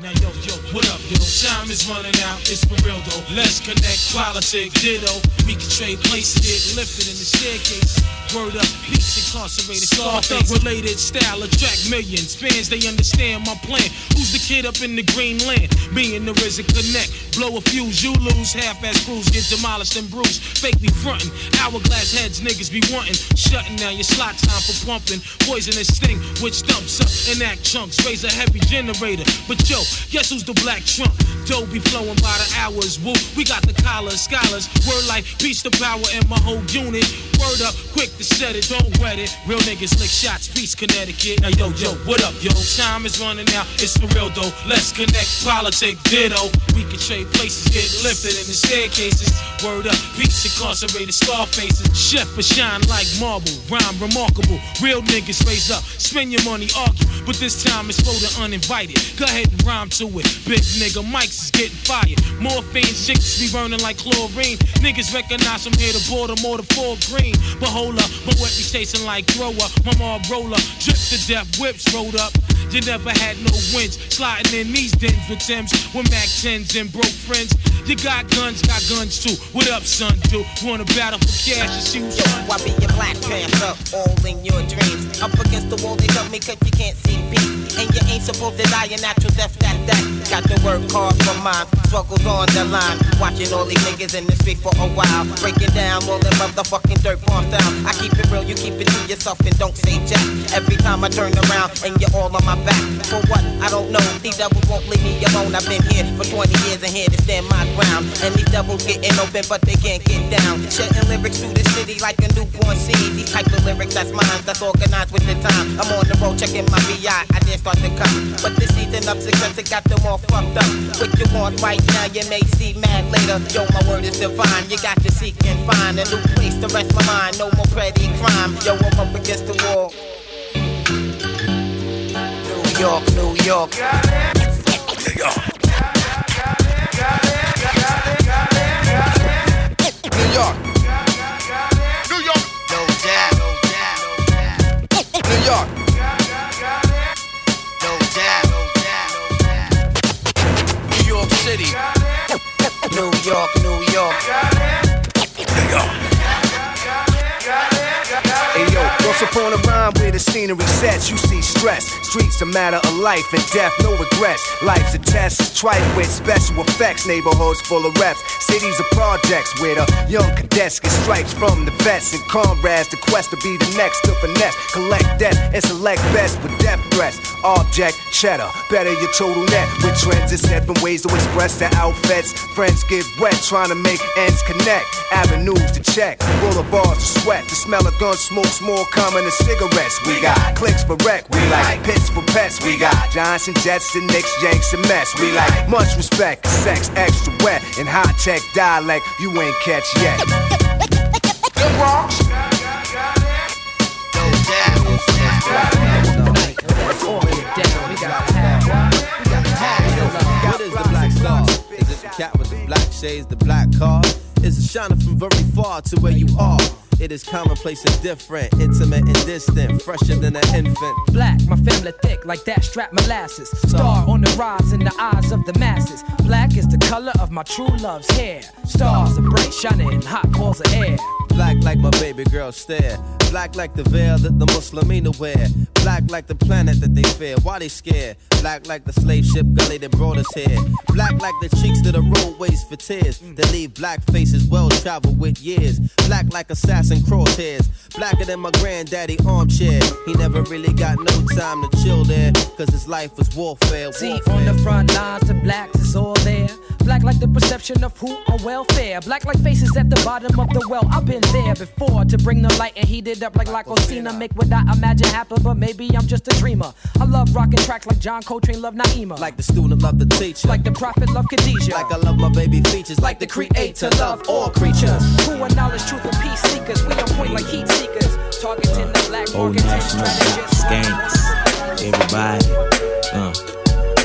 Now yo, yo, what up, yo? Time is running out, it's for real though. Let's connect, politics, ditto. We can trade places, get lifted in the staircase. Word up, peace incarcerated, Scarface related style attract millions. Fans, they understand my plan. Who's the kid up in the green land? And the RZA connect. Blow a fuse, you lose. Half-ass crews get demolished and bruised. Fake me frontin'. Hourglass heads, niggas be wantin'. Shutting down your slot time for pumping. Poisonous sting, which dumps up and act chunks. Raise a heavy generator. But yo, guess who's the black trump? Dough be flowing by the hours. Woo, we got the collars, scholars. Word like peace to power in my whole unit. Word up, quick to set it, don't wet it. Real niggas lick shots, peace, Connecticut. Now yo, yo, what up, yo? Time is running out, it's for real though. Let's connect, politics, ditto. We can trade places, get lifted in the staircases. Word up, peace, incarcerated, scar faces. Chef for shine like marble, rhyme remarkable. Real niggas raise up, spend your money, argue. But this time it's for the uninvited. Go ahead and rhyme to it. Big nigga, mics is getting fired. Morphine chicks be burning like chlorine. Niggas recognize from here to Baltimore to Fort Greene. But hold up, my wet be tasting like thrower. My mom roller, drip to death, whips rolled up. You never had no wins. Sliding in these dens with Tims, with Mac 10s and broke friends. You got guns, got guns too. What up, son? Do wanna battle for cash and see who's I be your black panther, all in your dreams. Up against the wall, they cut me cause you can't see me. And you ain't supposed to die a natural death, that, that. Got to work hard for mine, struggles on the line. Watching all these niggas in the street for a while. Breaking down them motherfucking dirt bomb sound. I keep it real, you keep it to yourself and don't say jack. Every time I turn around and you're all on my back. For what? I don't know. These devils won't leave me alone. I've been here for 20 years and here to stand my ground. And these devils getting open, but they can't get down. Shedding lyrics through the city like a newborn seed. These type of lyrics, that's mine, that's organized with the time. I'm on the road checking my VI, I didn't start to come. But this season of success, it got them all fucked up. What you want right now, you may see mad later. Yo, my word is divine. You got to seek and find a new place to rest my mind. No more petty crime. Yo, I'm up against the wall. New York, New York. New York. New York. New York. No doubt. New York. No doubt. New York City. New York, New York. New York. Once upon a rhyme where the scenery sets, you see stress. Streets a matter of life and death, no regrets. Life's a test, it's trite with special effects. Neighborhoods full of reps, cities of projects where the young cadets get stripes from the vets and comrades. The quest to be the next to finesse, collect debt and select best with death threats. Object cheddar, better your total net with trends and seven ways to express their outfits. Friends get wet trying to make ends connect. Avenues to check, boulevards to sweat. The smell of gun smoke's more than cigarettes. We got clicks for wreck, we like pits for pets. We got Giants and Jets, the Knicks, Yanks, and Mets. We like much respect, sex extra wet, and high tech dialect you ain't catch yet. Good What is the black star? Is it the cat with the black shades, the black car? Is shining from very far to where you are? It is commonplace and different, intimate and distant, fresher than an infant. Black, my family thick like that strap molasses. Star on the rise in the eyes of the masses. Black is the color of my true love's hair. Stars are bright, shining in hot balls of air. Black like my baby girl stare. Black like the veil that the Muslimina wear. Black like the planet that they fear. Why they scared? Black like the slave ship gully that brought us here. Black like the cheeks that the roadways for tears. Mm. That leave black faces well traveled with years. Black like assassin crosshairs. Blacker than my granddaddy armchair. He never really got no time to chill there. Cause his life was warfare. See, warfare. on the front lines, the blacks is all there. Black like the perception of who on welfare. Black like faces at the bottom of the well. I've been there before to bring the light and heat it up like Lacosina. Make what I imagine happen, but maybe I'm just a dreamer. I love rocking tracks like John Coltrane love Naima. Like the student love the teacher. Like the prophet love Khadijah. Like I love my baby features. Like the creator love all creatures. Who are knowledge, truth, and peace seekers. We on point like heat seekers. Targeting the black Old market national strategists. skanks. Everybody. Uh,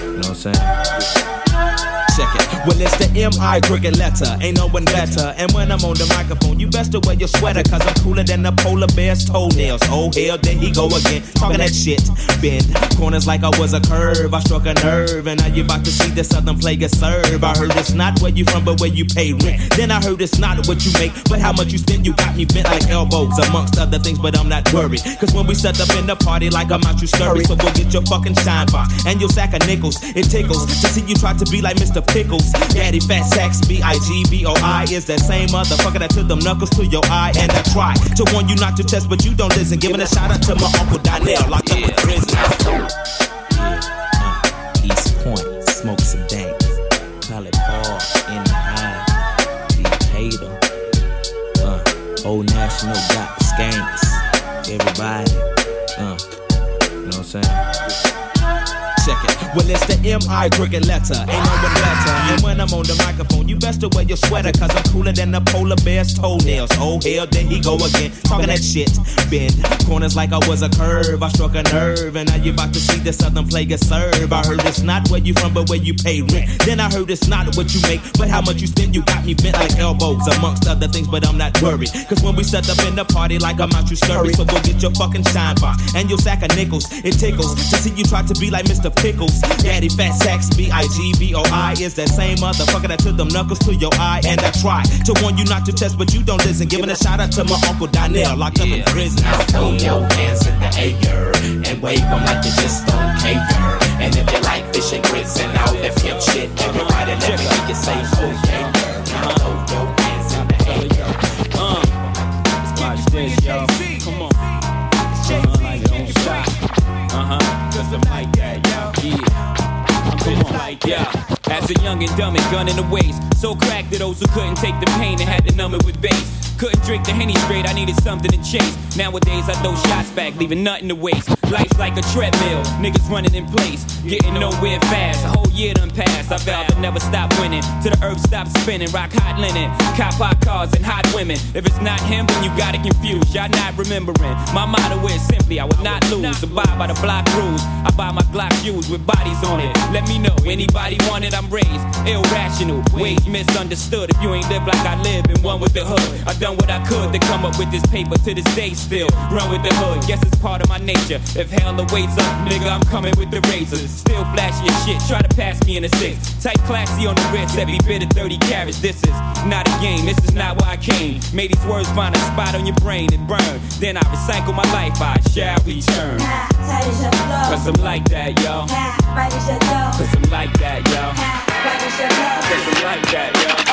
you know what I'm saying? Check. Well, it's the M.I. cricket letter. Ain't no one better. And when I'm on the microphone, you best to wear your sweater. Cause I'm cooler than the polar bear's toenails. Oh, hell, there he go again. Talking that shit. Bend corners like I was a curve. I struck a nerve. And now you about to see the southern plague serve. I heard it's not where you from, but where you pay rent. Then I heard it's not what you make, but how much you spend. You got me bent like elbows, amongst other things, but I'm not worried. Cause when we set up in the party, like I'm out, you scurry. So go get your fucking shine box and your sack of nickels. It tickles to see you try to be like Mr. Pickles. Daddy Fat Sacks, B I G B O I is that same motherfucker that took them knuckles to your eye. And I try to warn you not to test, but you don't listen. Giving a shout out to my uncle Donnell, locked up in prison. East Point, smoke some dank. It Paul in the high. Him. Uh, Old National got skanks. Everybody. Well, it's the M.I. cricket letter. Ain't no one better. And when I'm on the microphone, you best to wear your sweater. Cause I'm cooler than the polar bear's toenails. Oh, hell, there he go again. Talking that shit. Bend corners like I was a curve. I struck a nerve. And now you about to see the southern plague serve. I heard it's not where you from, but where you pay rent. Then I heard it's not what you make, but how much you spend. You got me bent like elbows, amongst other things, but I'm not worried. Cause when we set up in the party, like I'm out, you scurry. So go get your fucking shine box and your sack of nickels. It tickles to see you try to be like Mr. Pickles. Daddy Fat Sacks, B I G B O I is that same motherfucker that took them knuckles to your eye. And I try to warn you not to test, but you don't listen. Giving a shout out to my uncle Donnell, locked up in prison. Now Throw your hands in the air and wave them like you just don't care. And if you like fish and grits and all that pimp shit, everybody let me hear you say, oh yeah. Now throw your hands in the air. Watch this, yo. Come on. Uh-huh, like don't stop. Uh-huh. Cause I'm like that, yo. Yeah. Like yeah. As a young and dumb and gun in the waist. So cracked to those who couldn't take the pain and had to numb it with bass. Couldn't drink the henny straight, I needed something to chase. Nowadays I throw shots back, leaving nothing to waste. Life's like a treadmill, niggas running in place, getting nowhere fast. A whole year done passed. I vowed to never stop winning, till the earth stops spinning. Rock hot linen, cop hot cars and hot women. If it's not him, then you got it confused. Y'all not remembering. My motto is simply, I would not lose. Abide by the block rules. I buy my Glock shoes with bodies on it. Let me know, anybody want it? I'm raised irrational. Ways misunderstood. If you ain't live like I live and one with the hood, I done Done what I could to come up with this paper to this day still. Run with the hood, guess it's part of my nature. If hell awaits up, nigga, I'm coming with the razors. Still flashy as shit, try to pass me in a six. Type classy on the wrist, every bit of 30 carats. This is not a game, this is not why I came. Made these words find a spot on your brain and burn. Then I recycle my life, I shall return. Cause I'm like that, yo. Cause I'm like that, yo. Cause I'm like that, yo.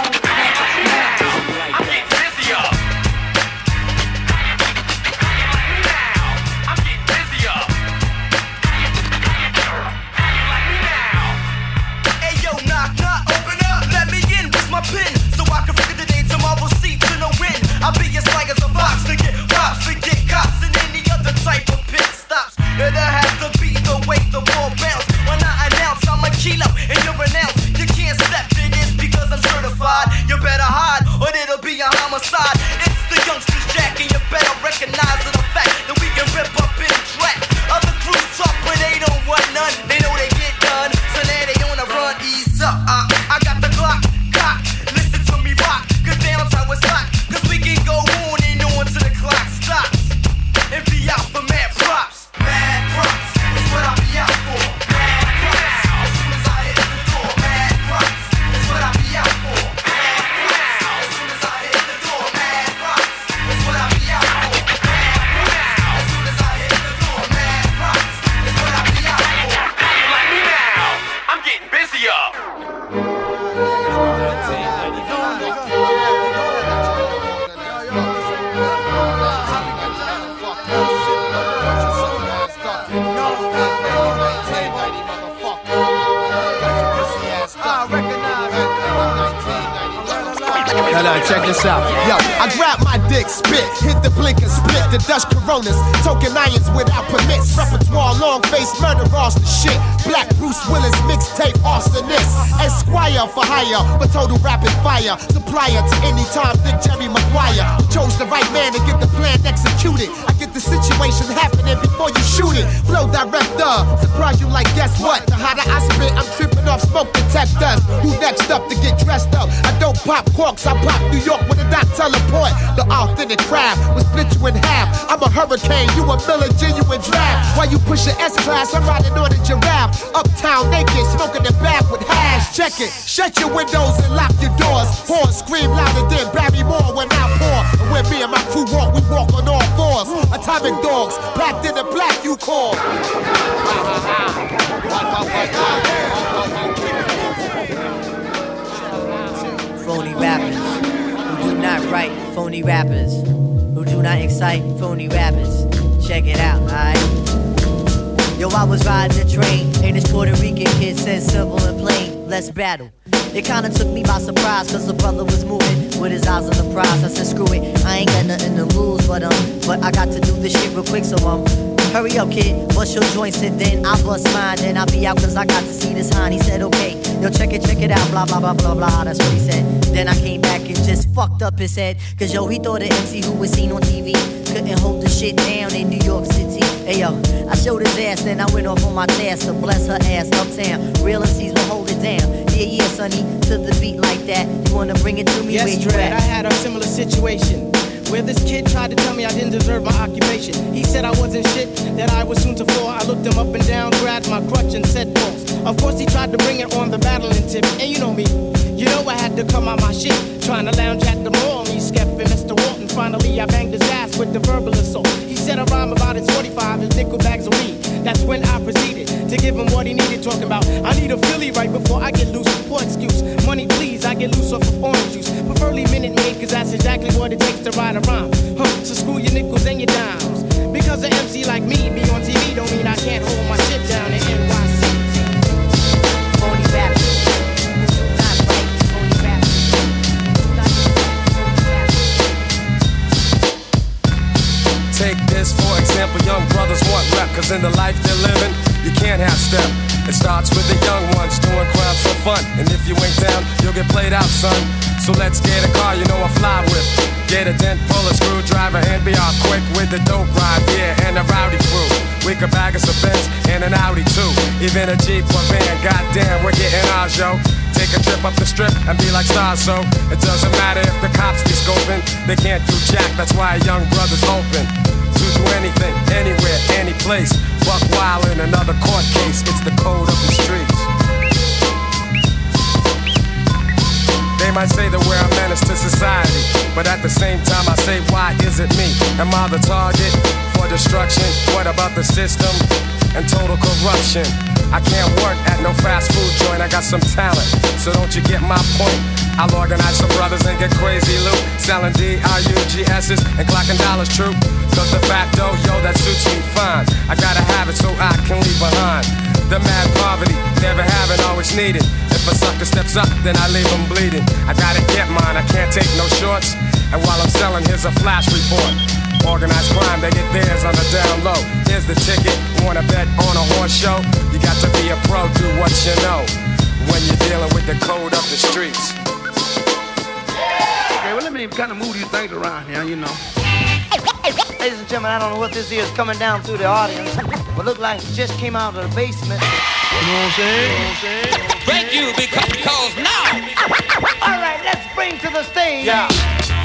In. His head, cause yo, he thought the MC who was seen on TV couldn't hold the shit down in New York City. Hey yo, I showed his ass, then I went off on my task to bless her ass uptown. Real MCs will hold it down. Yeah, yeah, sonny, to the beat like that. You wanna bring it to me where Yes, Dread, I had a similar situation. Where this kid tried to tell me I didn't deserve my occupation. He said I wasn't shit, that I was soon to fall. I looked him up and down, grabbed my crutch and said false. Of course, he tried to bring it on the battling tip, and you know me. You know I had to come out my shit, trying to lounge at the mall. Me, Skep, and Mr. Walton. Finally, I banged his ass with the verbal assault. He said a rhyme about his 45, his nickel bags of weed. That's when I proceeded to give him what he needed. Talking about, I need a Philly right before I get loose. Poor excuse, money please, I get loose off of orange juice. Preferably Minute Maid, cause that's exactly what it takes to write a rhyme. Huh, so screw your nickels and your dimes. Because an MC like me be on TV don't mean I can't hold my shit down NYC. Take this for example, young brothers want rep, cause in the life they're living, you can't have step. It starts with the young ones doing crowds for fun. And if you ain't down, you'll get played out, son. So let's get a car, you know I fly with. Get a dent, pull a screwdriver, and be off quick with the dope ride, yeah, and a rowdy crew. We could bag us a Benz and an Audi too. Even a Jeep or van, goddamn, we're getting ours, yo. Take a trip up the strip and be like stars, so it doesn't matter if the cops be scoping. They can't do jack, that's why a young brother's open. To do anything, anywhere, any place. Buck wild in another court case. It's the code of the streets. They might say that we're a menace to society, but at the same time, I say, why is it me? Am I the target for destruction? What about the system and total corruption? I can't work at no fast food joint, I got some talent, so don't you get my point? I'll organize some brothers and get crazy loot, selling D-R-U-G-S's and clocking dollars true. Cause the facto, yo, that suits me fine. I gotta have it so I can leave behind. The mad poverty, never having, always needed. If a sucker steps up, then I leave him bleeding. I gotta get mine, I can't take no shorts. And while I'm selling, here's a flash report. Organized crime, they get theirs on the down low. Here's the ticket, wanna bet on a horse show? You got to be a pro, do what you know. When you're dealing with the code of the streets. Okay, well, let me kind of move these things around here, you know. Ladies and gentlemen, I don't know what this is coming down through the audience, but look like it just came out of the basement. You know what I'm saying? You know what Thank you because now. All right, let's bring to the stage. Yeah,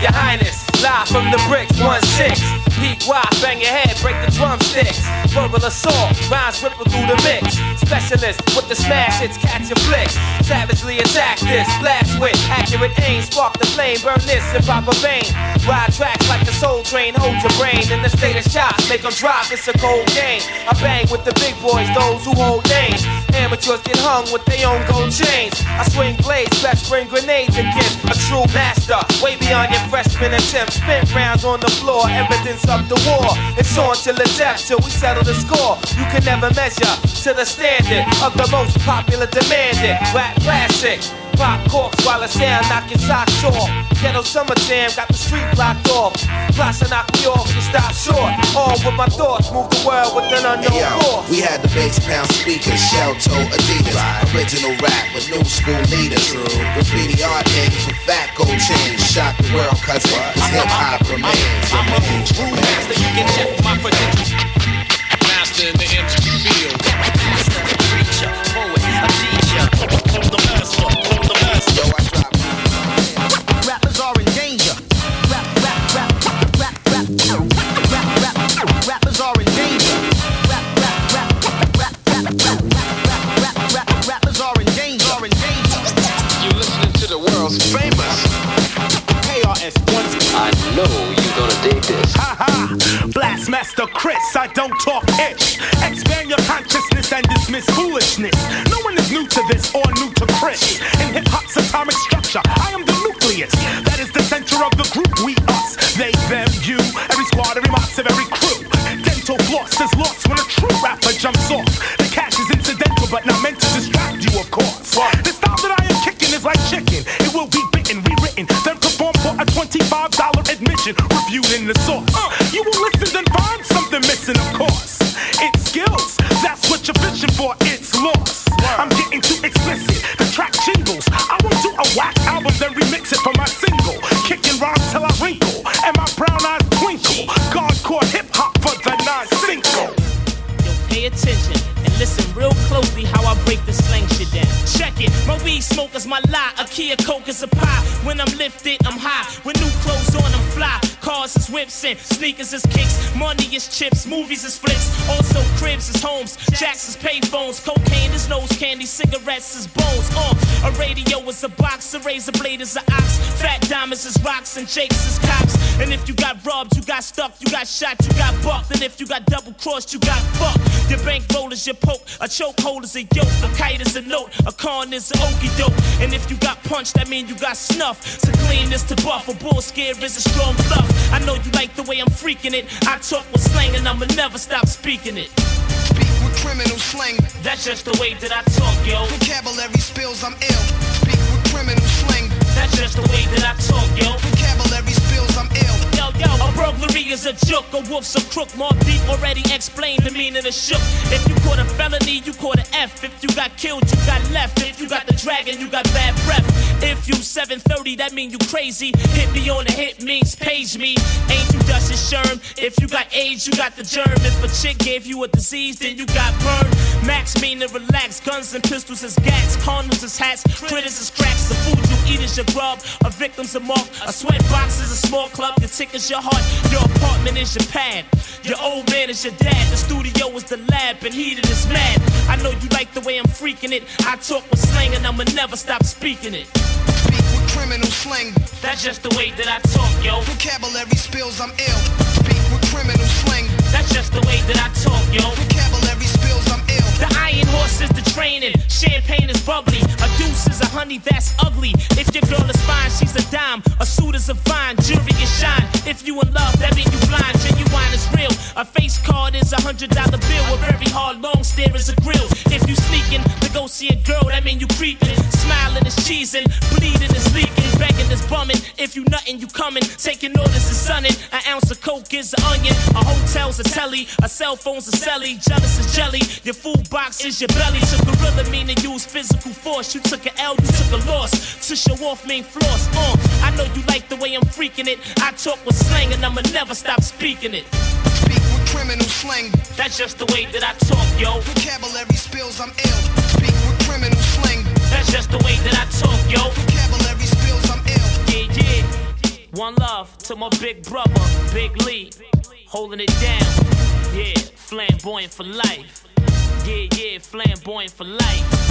Your Highness, live from the bricks, one six. Peak wide, bang your head, break the drumsticks. Verbal assault, rhymes ripple through the mix. Specialist with the smash hits, catch your flicks. Savagely attack this, blast with accurate aim, spark the flame, burn this in proper vein. Ride tracks like the soul train, hold your brain in the state of shock, make them drop, it's a cold game. I bang with the big boys, those who hold names. Amateurs get hung with their own gold chains. I swing blades, best bring grenades get a true master. Way beyond your freshman attempt. Spent rounds on the floor, evidence of the war. It's on till the death, till we settle the score. You can never measure to the standard of the most popular demanded rap classic. Pop corks while the sound knock your socks off. Ghetto summer jam got the street blocked off. Plus I knock me off, you stop short. All with my thoughts, move the world with an unknown Yo, force. we had the bass pound speakers, shell toe Adidas, original rap with new school leaders. Graffiti art names for fat gold chains, shock the world cousin, cause hip hop remains. I'm a true master, you can check my credentials. Master in the MC field. Preacher, poet, a teacher. From the master, from the master. Rappers are in danger. Rap, rap, rap, rap, rap, rap, rap, rap, rap. Rappers are in danger. Rap, rap, rap, rap, rap, rap, rap, rap, rap, rap. Rappers are in danger. Are in danger. You're listening to the world's famous KRS One. I know you're gonna dig this. Ha ha! Blastmaster Chris, I don't talk ish. Expand your consciousness and dismiss foolishness. No one is new to this or new to Chris. In hip hop's atomic structure, I am the nucleus. That is the center of the group. We, us, they, them, you. Every squad, every mob, of every crew. Dental floss is lost when a true rapper jumps off. The cash is incidental, but not meant to distract you, of course. The style that I am kicking is like chicken. It will be bitten, rewritten, then performed for a $25 admission, reviewed in the source. Uh, you will weed smoke is my lie. A Kia Coke is a pie. When I'm lifted, I'm high. With new clothes on, I'm fly. Cars is whips and sneakers is kicks. Money is chips, movies is flicks. Also cribs is homes, jacks is payphones. Cocaine is nose candy, cigarettes is bones. Uh, a radio is a box, a razor blade is an ox. Fat diamonds is rocks and jakes is cops. And if you got robbed, you got stuck, you got shot, you got bucked. And if you got double crossed, you got fucked. Your bankroll is your poke, a chokehold is a yoke, a kite is a note, a con is an okey doke. And if you got punched, that mean you got snuff. So clean this to buff, a bull scare is a strong bluff. I know you like the way I'm freaking it. I talk with slang and I'ma never stop speaking it. Speak with criminal slang. That's just the way that I talk, yo. Vocabulary spills, I'm ill. Speak with criminal slang. That's just the way that I talk, yo. Vocabulary spills, I'm ill. Yo, a burglary is a joke, a wolf's a crook. Mobb Deep already explained the meaning of shook. If you caught a felony, you caught an F. If you got killed, you got left. If you got the dragon, you got bad breath. If you 730, that mean you crazy. Hit me on the hit means page me. Ain't you dust sherm? If you got AIDS, you got the germ. If a chick gave you a disease, then you got burned. Max meaning relax. Guns and pistols is gats. Condoms is hats. Critters is cracks. The food you eat is your grub. A victim's a mark. A sweat box is a small club. Your ticket's your heart. Your apartment is your pad. Your old man is your dad. The studio is the lab. And heated is mad. I know you like the way I'm freaking it. I talk with slang and I'ma never stop speaking it. Speak with criminal slang. That's just the way that I talk, yo. Vocabulary spills, I'm ill. Speak with criminal slang. That's just the way that I talk, yo. Vocabulary spills, I'm ill. The iron horse is the training. Champagne is bubbly. A deuce is a honey that's ugly. If your girl is fine, she's a dime. A suit is a fine. Jewelry is shine. If you in love, that mean you blind. Genuine is real. A face card is a hundred dollar bill. A very hard long stare is a grill. If you sneaking to go see a girl, that mean you creeping. Smiling is cheesing. Bleeding is leaking. Begging is bumming. If you nuttin', you coming. Taking orders is sunning. An ounce of coke is an onion. A hotel's a telly. A cell phone's a celly. Jealous is jelly. Your food box is your belly. Took a gorilla meaning use physical force. You took an L, you took a loss. To show off mean floss. Uh, I know you like the way I'm freaking it. I talk with slang and I'ma never stop speaking it. Speak with criminal slang. That's just the way that I talk, yo. Vocabulary spills, I'm ill. Speak with criminal slang. That's just the way that I talk, yo. Vocabulary spills, I'm ill. Yeah, yeah. One love to my big brother, Big Lee. Holding it down. Yeah, flamboyant for life. Yeah, yeah, flamboyant for life.